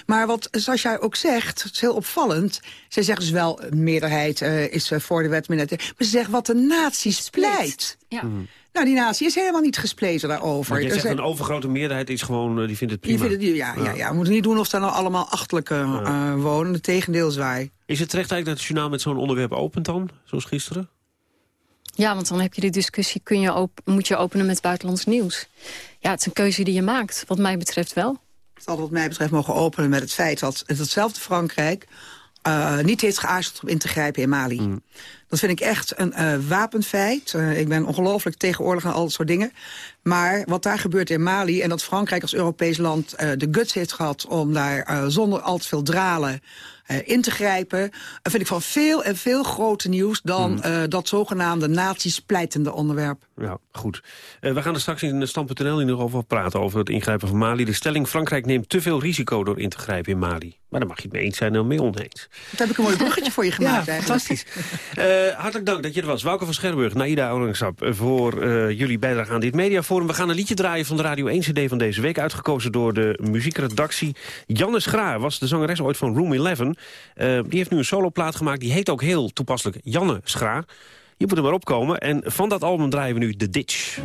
[SPEAKER 25] Maar wat Sascha ook zegt, het is heel opvallend. Zij zeggen dus wel, meerderheid is voor de wet. Maar ze zeggen wat de natie pleit.
[SPEAKER 26] Ja.
[SPEAKER 14] Mm.
[SPEAKER 25] Nou, die natie is helemaal niet gespleten daarover.
[SPEAKER 14] Maar je zegt een overgrote meerderheid is gewoon, die vindt het
[SPEAKER 25] die
[SPEAKER 14] prima.
[SPEAKER 25] vinden die, ja, ja. Ja, we moeten niet doen of daar nou allemaal achterlijke uh, wonen. Het tegendeel is waar.
[SPEAKER 14] Is het terecht eigenlijk dat het journaal met zo'n onderwerp opent dan, zoals gisteren?
[SPEAKER 26] Ja, want dan heb je de discussie, kun je op, moet je openen met buitenlands nieuws. Ja, het is een keuze die je maakt, wat mij betreft wel.
[SPEAKER 25] Het zal wat mij betreft mogen openen met het feit dat hetzelfde Frankrijk... Uh, niet heeft geaarzeld om in te grijpen in Mali.
[SPEAKER 14] Mm.
[SPEAKER 25] Dat vind ik echt een uh, wapenfeit. Uh, ik ben ongelooflijk tegen oorlog en al dat soort dingen. Maar wat daar gebeurt in Mali... en dat Frankrijk als Europees land de guts heeft gehad... om daar zonder al te veel dralen in te grijpen... vind ik van veel en veel groter nieuws... dan mm. dat zogenaamde nazispleitende onderwerp.
[SPEAKER 14] Ja, goed. Uh, we gaan er straks in Stam.nl nog over praten... over het ingrijpen van Mali. De stelling Frankrijk neemt te veel risico door in te grijpen in Mali. Maar daar mag je het mee eens zijn en mee oneens.
[SPEAKER 25] Dat heb ik een mooi bruggetje voor je gemaakt.
[SPEAKER 14] ja,
[SPEAKER 25] eigenlijk.
[SPEAKER 14] fantastisch. Uh, hartelijk dank dat je er was. Wouke van Scherburg, Naida Orangschap... voor uh, jullie bijdrage aan dit mediaforum. We gaan een liedje draaien van de Radio 1 CD van deze week... uitgekozen door de muziekredactie. Janne Schraar was de zangeres ooit van Room 11. Uh, die heeft nu een soloplaat gemaakt. Die heet ook heel toepasselijk Janne Schraar. Je moet er maar opkomen. En van dat album draaien we nu The Ditch.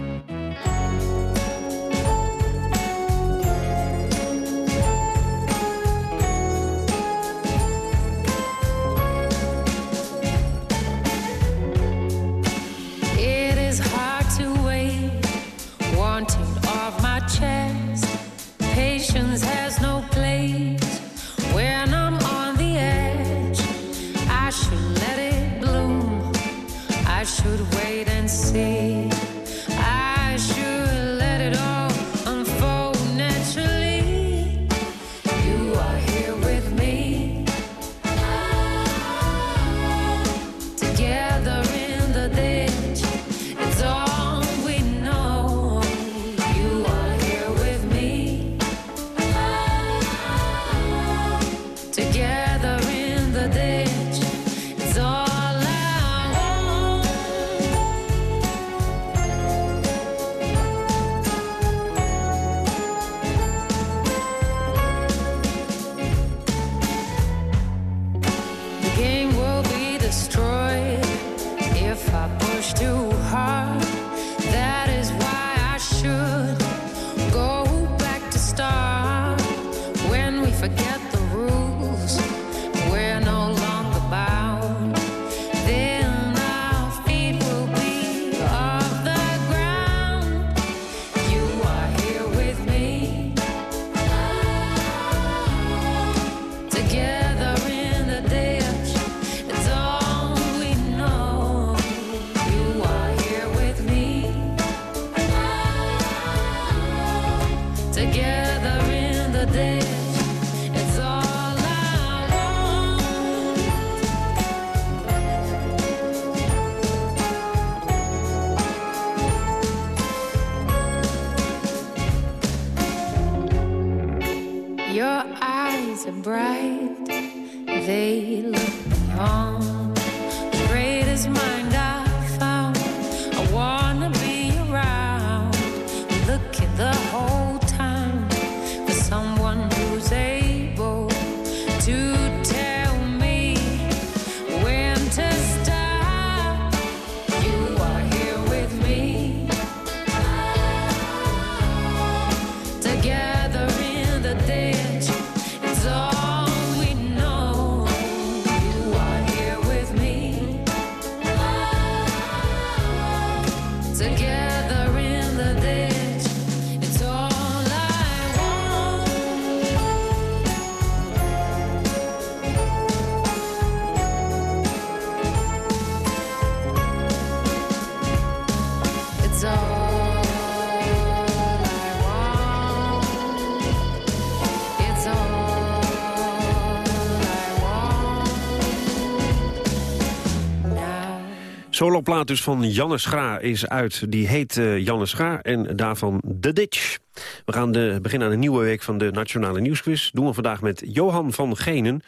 [SPEAKER 14] Soloplaat dus van Janne Schra is uit. Die heet eh, Janne Schra en daarvan The Ditch. We gaan de, beginnen aan een nieuwe week van de Nationale Nieuwsquiz. Doen we vandaag met Johan van Genen.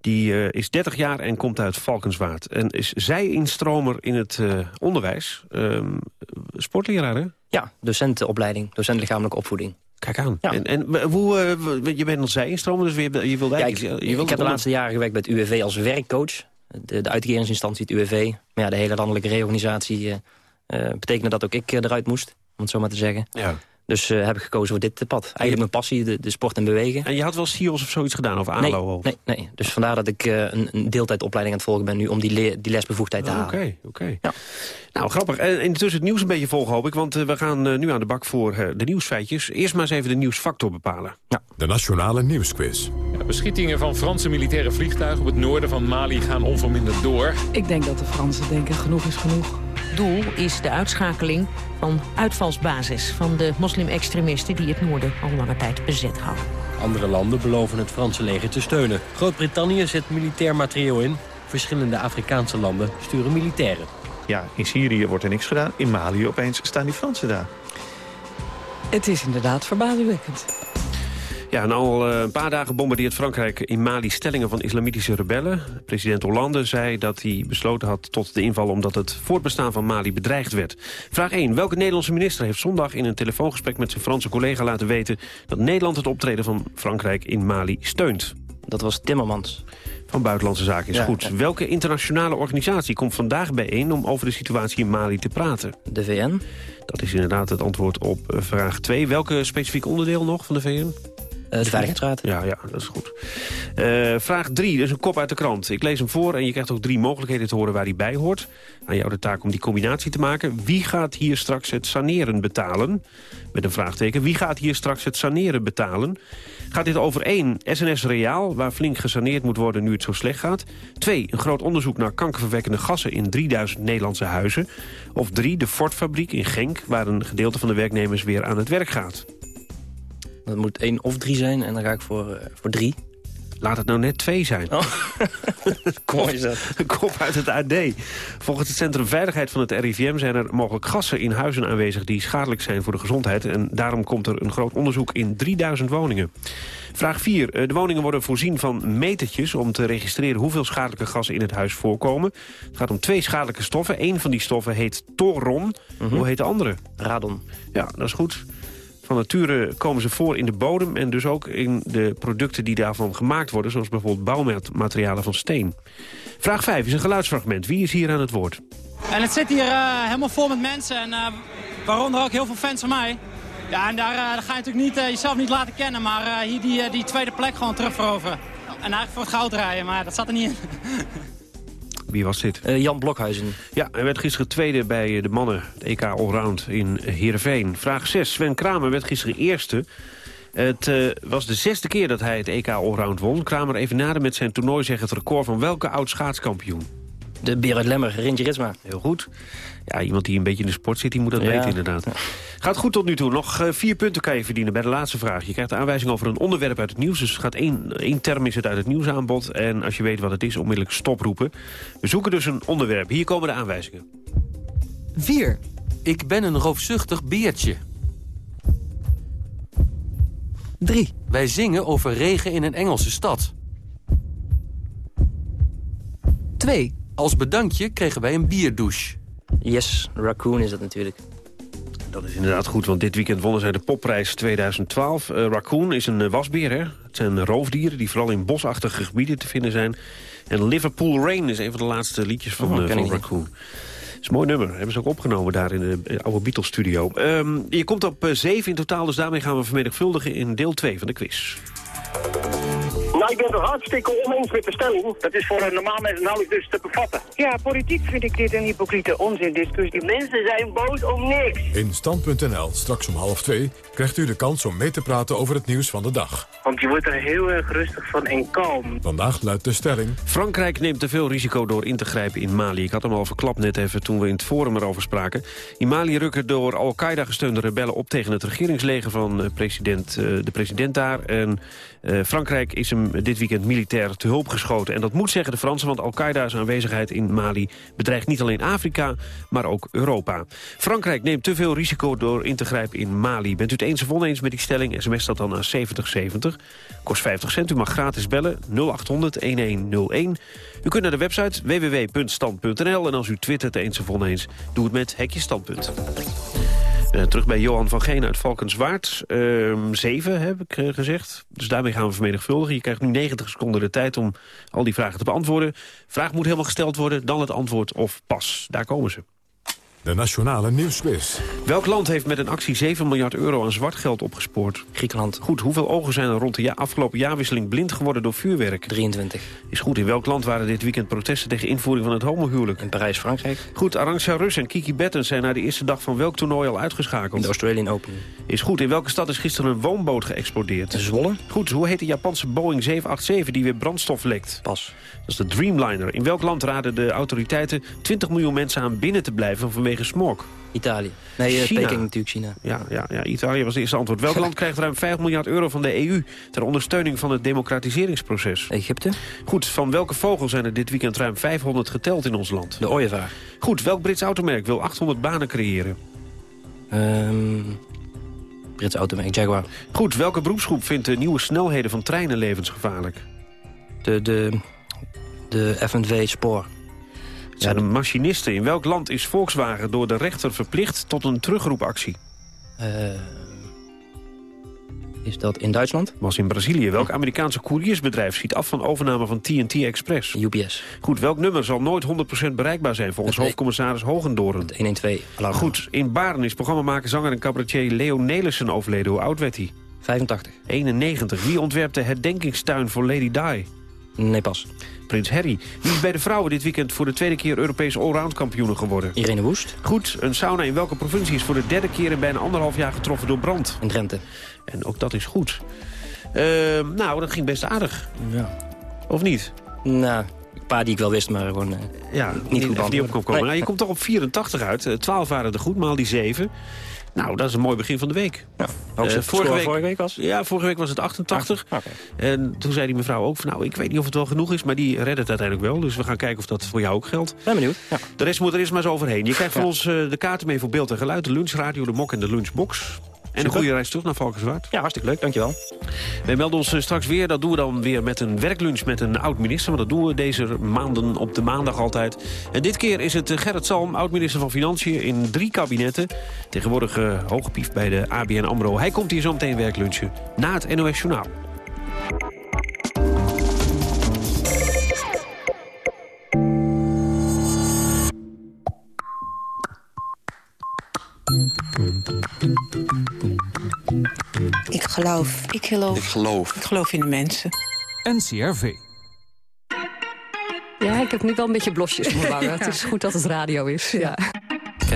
[SPEAKER 14] Die eh, is 30 jaar en komt uit Valkenswaard. En is zij-instromer in het eh, onderwijs. Ehm, sportleraar, hè?
[SPEAKER 29] Ja, docentenopleiding, docent lichamelijke opvoeding.
[SPEAKER 14] Kijk aan. En, en hoe, je bent nog zij-instromer, dus je, je wilde
[SPEAKER 29] Ja, ik,
[SPEAKER 14] eigenlijk... je
[SPEAKER 29] ik heb de laatste jaren gewerkt bij het UWV als werkcoach. De, de uitkeringsinstantie, het UWV. Maar ja, de hele landelijke reorganisatie eh, eh, betekende dat ook ik eh, eruit moest. Om het zo maar te zeggen.
[SPEAKER 14] Ja.
[SPEAKER 29] Dus eh, heb ik gekozen voor dit pad. Eigenlijk mijn passie, de, de sport en bewegen.
[SPEAKER 14] En je had wel SIOS of zoiets gedaan, of
[SPEAKER 29] Nee,
[SPEAKER 14] ALO? of-
[SPEAKER 29] nee, nee. Dus vandaar dat ik eh, een, een deeltijdopleiding aan het volgen ben nu... om die, le- die lesbevoegdheid te
[SPEAKER 14] Ah,
[SPEAKER 29] halen.
[SPEAKER 14] Oké, oké. Nou, grappig. En intussen het nieuws een beetje volgen, hoop ik. Want eh, we gaan eh, nu aan de bak voor eh, de nieuwsfeitjes. Eerst maar eens even de nieuwsfactor bepalen.
[SPEAKER 1] De Nationale Nieuwsquiz.
[SPEAKER 30] Ja, beschietingen van Franse militaire vliegtuigen op het noorden van Mali gaan onverminderd door.
[SPEAKER 31] Ik denk dat de Fransen denken genoeg is genoeg.
[SPEAKER 32] Doel is de uitschakeling van uitvalsbasis van de moslim-extremisten die het noorden al lange tijd bezet houden.
[SPEAKER 33] Andere landen beloven het Franse leger te steunen. Groot-Brittannië zet militair materieel in. Verschillende Afrikaanse landen sturen militairen.
[SPEAKER 34] Ja, in Syrië wordt er niks gedaan. In Mali opeens staan die Fransen daar.
[SPEAKER 31] Het is inderdaad verbazingwekkend.
[SPEAKER 14] Ja, en al eh, een paar dagen bombardeert Frankrijk in Mali stellingen van islamitische rebellen. President Hollande zei dat hij besloten had tot de inval... omdat het voortbestaan van Mali bedreigd werd. Vraag 1. Welke Nederlandse minister heeft zondag in een telefoongesprek... met zijn Franse collega laten weten... dat Nederland het optreden van Frankrijk in Mali steunt?
[SPEAKER 29] Dat was Timmermans.
[SPEAKER 14] Van Buitenlandse Zaken is
[SPEAKER 29] Ja,
[SPEAKER 14] goed.
[SPEAKER 29] ja.
[SPEAKER 14] Welke internationale organisatie komt vandaag bijeen... om over de situatie in Mali te praten?
[SPEAKER 29] De VN.
[SPEAKER 14] Dat is inderdaad het antwoord op eh, vraag 2. Welke specifiek onderdeel nog van de VN?
[SPEAKER 29] Eh, de Veiligheidsraad.
[SPEAKER 14] Ja, ja, dat is goed. Eh, vraag 3, dus een kop uit de krant. Ik lees hem voor en je krijgt ook drie mogelijkheden te horen waar hij bij hoort. Aan jou de taak om die combinatie te maken. Wie gaat hier straks het saneren betalen? Met een vraagteken. Wie gaat hier straks het saneren betalen? Gaat dit over 1, SNS Reaal, waar flink gesaneerd moet worden nu het zo slecht gaat? 2, een groot onderzoek naar kankerverwekkende gassen in 3000 Nederlandse huizen? Of 3, de Ford-fabriek in Genk, waar een gedeelte van de werknemers weer aan het werk gaat?
[SPEAKER 29] Dat moet één of drie zijn en dan ga ik voor, eh, voor drie.
[SPEAKER 14] Laat het nou net twee zijn.
[SPEAKER 29] Mooi is dat.
[SPEAKER 14] Een kop uit het AD. Volgens het Centrum Veiligheid van het RIVM zijn er mogelijk gassen in huizen aanwezig die schadelijk zijn voor de gezondheid. En daarom komt er een groot onderzoek in 3000 woningen. Vraag 4. De woningen worden voorzien van metertjes om te registreren hoeveel schadelijke gassen in het huis voorkomen. Het gaat om twee schadelijke stoffen. Eén van die stoffen heet toron. Hoe heet de andere?
[SPEAKER 29] Radon.
[SPEAKER 14] Ja, dat is goed. Van nature komen ze voor in de bodem en dus ook in de producten die daarvan gemaakt worden... zoals bijvoorbeeld bouwmaterialen van steen. Vraag 5 is een geluidsfragment. Wie is hier aan het woord?
[SPEAKER 35] En het zit hier eh, helemaal vol met mensen en eh, waaronder ook heel veel fans van mij. Ja, en daar, eh, ga je natuurlijk niet, jezelf niet laten kennen, maar hier die, die tweede plek gewoon terug veroveren. En eigenlijk voor het goud rijden, maar dat zat er niet in.
[SPEAKER 14] Wie was dit?
[SPEAKER 29] Eh, Jan Blokhuizen.
[SPEAKER 14] Ja, hij werd gisteren tweede bij de mannen, het EK Allround in Heerenveen. Vraag 6. Sven Kramer werd gisteren eerste. Het eh, was de zesde keer dat hij het EK Allround won. Kramer evenaarde met zijn toernooi zeg het record van welke oud schaatskampioen?
[SPEAKER 29] De Berend Lemmer, Rintje Ritsma.
[SPEAKER 14] Heel goed. Ja, iemand die een beetje in de sport zit, die moet dat
[SPEAKER 29] Ja.
[SPEAKER 14] weten inderdaad. Gaat goed tot nu toe. Nog eh, vier punten kan je verdienen bij de laatste vraag. Je krijgt de aanwijzing over een onderwerp uit het nieuws. Dus het gaat één, één term is het uit het nieuwsaanbod. En als je weet wat het is, onmiddellijk stoproepen. We zoeken dus een onderwerp. Hier komen de aanwijzingen.
[SPEAKER 36] 4. Ik ben een roofzuchtig beertje. 3.
[SPEAKER 37] Wij zingen over regen in een Engelse stad.
[SPEAKER 36] 2.
[SPEAKER 37] Als bedankje kregen wij een bierdouche.
[SPEAKER 29] Yes, Raccoon is dat natuurlijk.
[SPEAKER 14] Dat is inderdaad goed, want dit weekend wonnen zij de popprijs 2012. Eh, raccoon is een eh, wasbeer, hè? Het zijn roofdieren die vooral in bosachtige gebieden te vinden zijn. En Liverpool Rain is een van de laatste liedjes van,
[SPEAKER 29] Oh,
[SPEAKER 14] eh, van. Raccoon. Het is een mooi nummer. Hebben ze ook opgenomen daar in de eh, oude Beatles-studio. Ehm, je komt op eh, zeven in totaal, dus daarmee gaan we vermenigvuldigen in deel 2 van de quiz.
[SPEAKER 38] Nou, ik ben het hartstikke oneens met de stelling. Dat is voor een normaal mens nauwelijks dus te bevatten.
[SPEAKER 39] Ja, politiek vind ik dit een hypocriete onzindiscussie. Mensen zijn boos om niks.
[SPEAKER 1] In Stand.nl, straks om half twee, krijgt u de kans om mee te praten over het nieuws van de dag.
[SPEAKER 39] Want je wordt er heel erg rustig van en kalm.
[SPEAKER 1] Vandaag luidt de stelling...
[SPEAKER 14] Frankrijk neemt te veel risico door in te grijpen in Mali. Ik had hem al verklapt net even toen we in het forum erover spraken. In Mali rukken door Al-Qaeda gesteunde rebellen op tegen het regeringsleger van eh, president, eh, de president daar. En eh, Frankrijk is hem dit weekend militair te hulp geschoten. En dat moet zeggen de Fransen, want Al-Qaeda's aanwezigheid in Mali bedreigt niet alleen Afrika, maar ook Europa. Frankrijk neemt te veel risico door in te grijpen in Mali. Bent u het eens of oneens met die stelling? SMS dat dan naar 7070. Kost 50 cent. U mag gratis bellen 0800 1101. U kunt naar de website www.stand.nl. En als u twittert eens of oneens, doe het met Hekje Standpunt. Eh, terug bij Johan van Geen uit Valkenswaard. Ehm, zeven heb ik eh, gezegd. Dus daarmee gaan we vermenigvuldigen. Je krijgt nu 90 seconden de tijd om al die vragen te beantwoorden. Vraag moet helemaal gesteld worden, dan het antwoord of pas. Daar komen ze.
[SPEAKER 1] De Nationale Nieuwsquiz.
[SPEAKER 14] Welk land heeft met een actie 7 miljard euro aan zwart geld opgespoord?
[SPEAKER 29] Griekenland.
[SPEAKER 14] Goed, hoeveel ogen zijn er rond de ja afgelopen jaarwisseling blind geworden door vuurwerk?
[SPEAKER 29] 23.
[SPEAKER 14] Is goed, in welk land waren dit weekend protesten tegen invoering van het homohuwelijk?
[SPEAKER 29] In Parijs, Frankrijk.
[SPEAKER 14] Goed, Arantxa Rus en Kiki Bettens zijn na de eerste dag van welk toernooi al uitgeschakeld?
[SPEAKER 29] In de Australian Open.
[SPEAKER 14] Is goed, in welke stad is gisteren een woonboot geëxplodeerd?
[SPEAKER 29] Zwolle.
[SPEAKER 14] Goed, hoe heet de Japanse Boeing 787 die weer brandstof lekt?
[SPEAKER 29] Pas.
[SPEAKER 14] Dat is de Dreamliner. In welk land raden de autoriteiten 20 miljoen mensen aan binnen te blijven vanwege smog?
[SPEAKER 29] Italië. Nee, eh,
[SPEAKER 14] China.
[SPEAKER 29] Peking natuurlijk China.
[SPEAKER 14] Ja, ja, ja, Italië was het eerste antwoord. Welk land krijgt ruim 5 miljard euro van de EU... ter ondersteuning van het democratiseringsproces?
[SPEAKER 29] Egypte.
[SPEAKER 14] Goed, van welke vogel zijn er dit weekend ruim 500 geteld in ons land?
[SPEAKER 29] De ooievaar.
[SPEAKER 14] Goed, welk Brits automerk wil 800 banen creëren?
[SPEAKER 29] Ehm Britse automerk, Jaguar.
[SPEAKER 14] Goed, welke beroepsgroep vindt de nieuwe snelheden van treinen levensgevaarlijk?
[SPEAKER 29] De, de, de FNV Spoor.
[SPEAKER 14] Zijn de machinisten. In welk land is Volkswagen door de rechter verplicht tot een terugroepactie?
[SPEAKER 29] Eh, is dat in Duitsland?
[SPEAKER 14] Was in Brazilië. Welk Amerikaanse couriersbedrijf ziet af van overname van TNT Express?
[SPEAKER 29] UPS.
[SPEAKER 14] Goed, welk nummer zal nooit 100% bereikbaar zijn volgens
[SPEAKER 29] Het-
[SPEAKER 14] hoofdcommissaris Hogendoren?
[SPEAKER 29] Het 112 alarm.
[SPEAKER 14] Goed, in Baren is programmamaker, zanger en cabaretier Leo Nelissen overleden. Hoe oud werd hij?
[SPEAKER 29] 85.
[SPEAKER 14] 91. Wie ontwerpt de herdenkingstuin voor Lady Di?
[SPEAKER 29] Nee, pas.
[SPEAKER 14] Prins Harry. Wie is bij de vrouwen dit weekend voor de tweede keer Europees allround kampioen geworden?
[SPEAKER 29] Irene Woest.
[SPEAKER 14] Goed, een sauna in welke provincie is voor de derde keer in bijna anderhalf jaar getroffen door brand?
[SPEAKER 29] In Drenthe.
[SPEAKER 14] En ook dat is goed. Ehm, nou, dat ging best aardig.
[SPEAKER 29] Ja.
[SPEAKER 14] Of niet?
[SPEAKER 29] Nou, een paar die ik wel wist, maar gewoon eh,
[SPEAKER 14] Ja,
[SPEAKER 29] niet goed
[SPEAKER 14] die op kon komen. Nou, je komt toch op 84 uit. Eh, 12 waren er goed, maal die 7. Nou, dat is een mooi begin van de week.
[SPEAKER 29] Ja,
[SPEAKER 14] Eh,
[SPEAKER 29] vorige, week, vorige week was?
[SPEAKER 14] Ja, vorige week was het 88.
[SPEAKER 29] Ah, oké.
[SPEAKER 14] En toen zei die mevrouw ook van, nou, ik weet niet of het wel genoeg is... maar die redde het uiteindelijk wel. Dus we gaan kijken of dat voor jou ook geldt.
[SPEAKER 29] Ben benieuwd. Ja.
[SPEAKER 14] De rest moet er eerst maar eens overheen. Je krijgt van ons eh, de kaarten mee voor beeld en geluid... de lunchradio, de mok en de lunchbox. En een goede reis terug naar Valkenswaard.
[SPEAKER 29] ja, hartstikke leuk. Dankjewel.
[SPEAKER 14] Wij melden ons eh, straks weer. Dat doen we dan weer met een werklunch met een oud-minister. Want dat doen we deze maanden op de maandag altijd. En dit keer is het eh, Gerrit Salm, oud-minister van Financiën... in drie kabinetten. Tegenwoordig uh, hooggepiefd bij de ABN AMRO. Hij komt hier zo meteen werklunchen na het NOS Journaal.
[SPEAKER 40] Geloof. Ik geloof.
[SPEAKER 41] Ik geloof.
[SPEAKER 40] Ik geloof in de mensen.
[SPEAKER 41] NCRV.
[SPEAKER 42] Ja, ik heb nu wel een beetje blosjes op mijn wangen. Het is goed dat het radio is. Ja.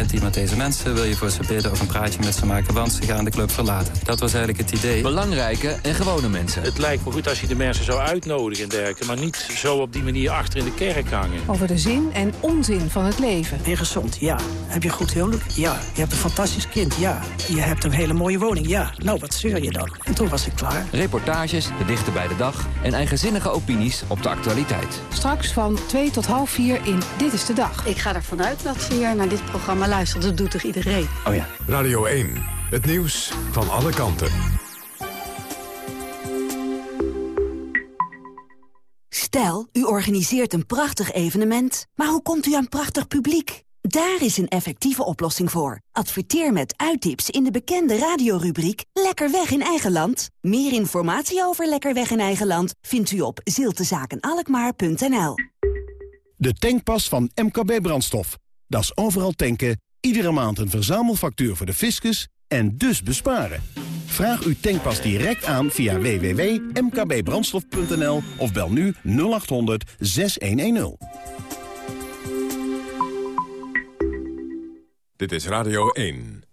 [SPEAKER 43] Kent iemand deze mensen? Wil je voor ze bidden of een praatje met ze maken? Want ze gaan de club verlaten. Dat was eigenlijk het idee.
[SPEAKER 41] Belangrijke en gewone mensen.
[SPEAKER 44] Het lijkt me goed als je de mensen zou uitnodigen en dergelijke... maar niet zo op die manier achter in de kerk hangen.
[SPEAKER 45] Over de zin en onzin van het leven.
[SPEAKER 46] Ben je gezond? Ja. Heb je goed huwelijk? Ja. Je hebt een fantastisch kind? Ja. Je hebt een hele mooie woning? Ja. Nou, wat zeur je dan? En toen was ik klaar.
[SPEAKER 41] Reportages, de dichter bij de dag en eigenzinnige opinies op de actualiteit.
[SPEAKER 45] Straks van 2 tot half 4 in Dit is de Dag.
[SPEAKER 47] Ik ga ervan uit dat ze hier naar dit programma luister, dat doet toch iedereen?
[SPEAKER 41] Oh ja.
[SPEAKER 1] Radio 1, het nieuws van alle kanten.
[SPEAKER 48] Stel, u organiseert een prachtig evenement, maar hoe komt u aan prachtig publiek? Daar is een effectieve oplossing voor. Adverteer met uittips in de bekende radiorubriek Lekker weg in eigen land. Meer informatie over Lekker weg in eigen land vindt u op ziltezakenalkmaar.nl.
[SPEAKER 12] De tankpas van MKB Brandstof. Dat is overal tanken, iedere maand een verzamelfactuur voor de fiscus en dus besparen. Vraag uw tankpas direct aan via www.mkbbrandstof.nl of bel nu 0800 6110.
[SPEAKER 1] Dit is Radio 1.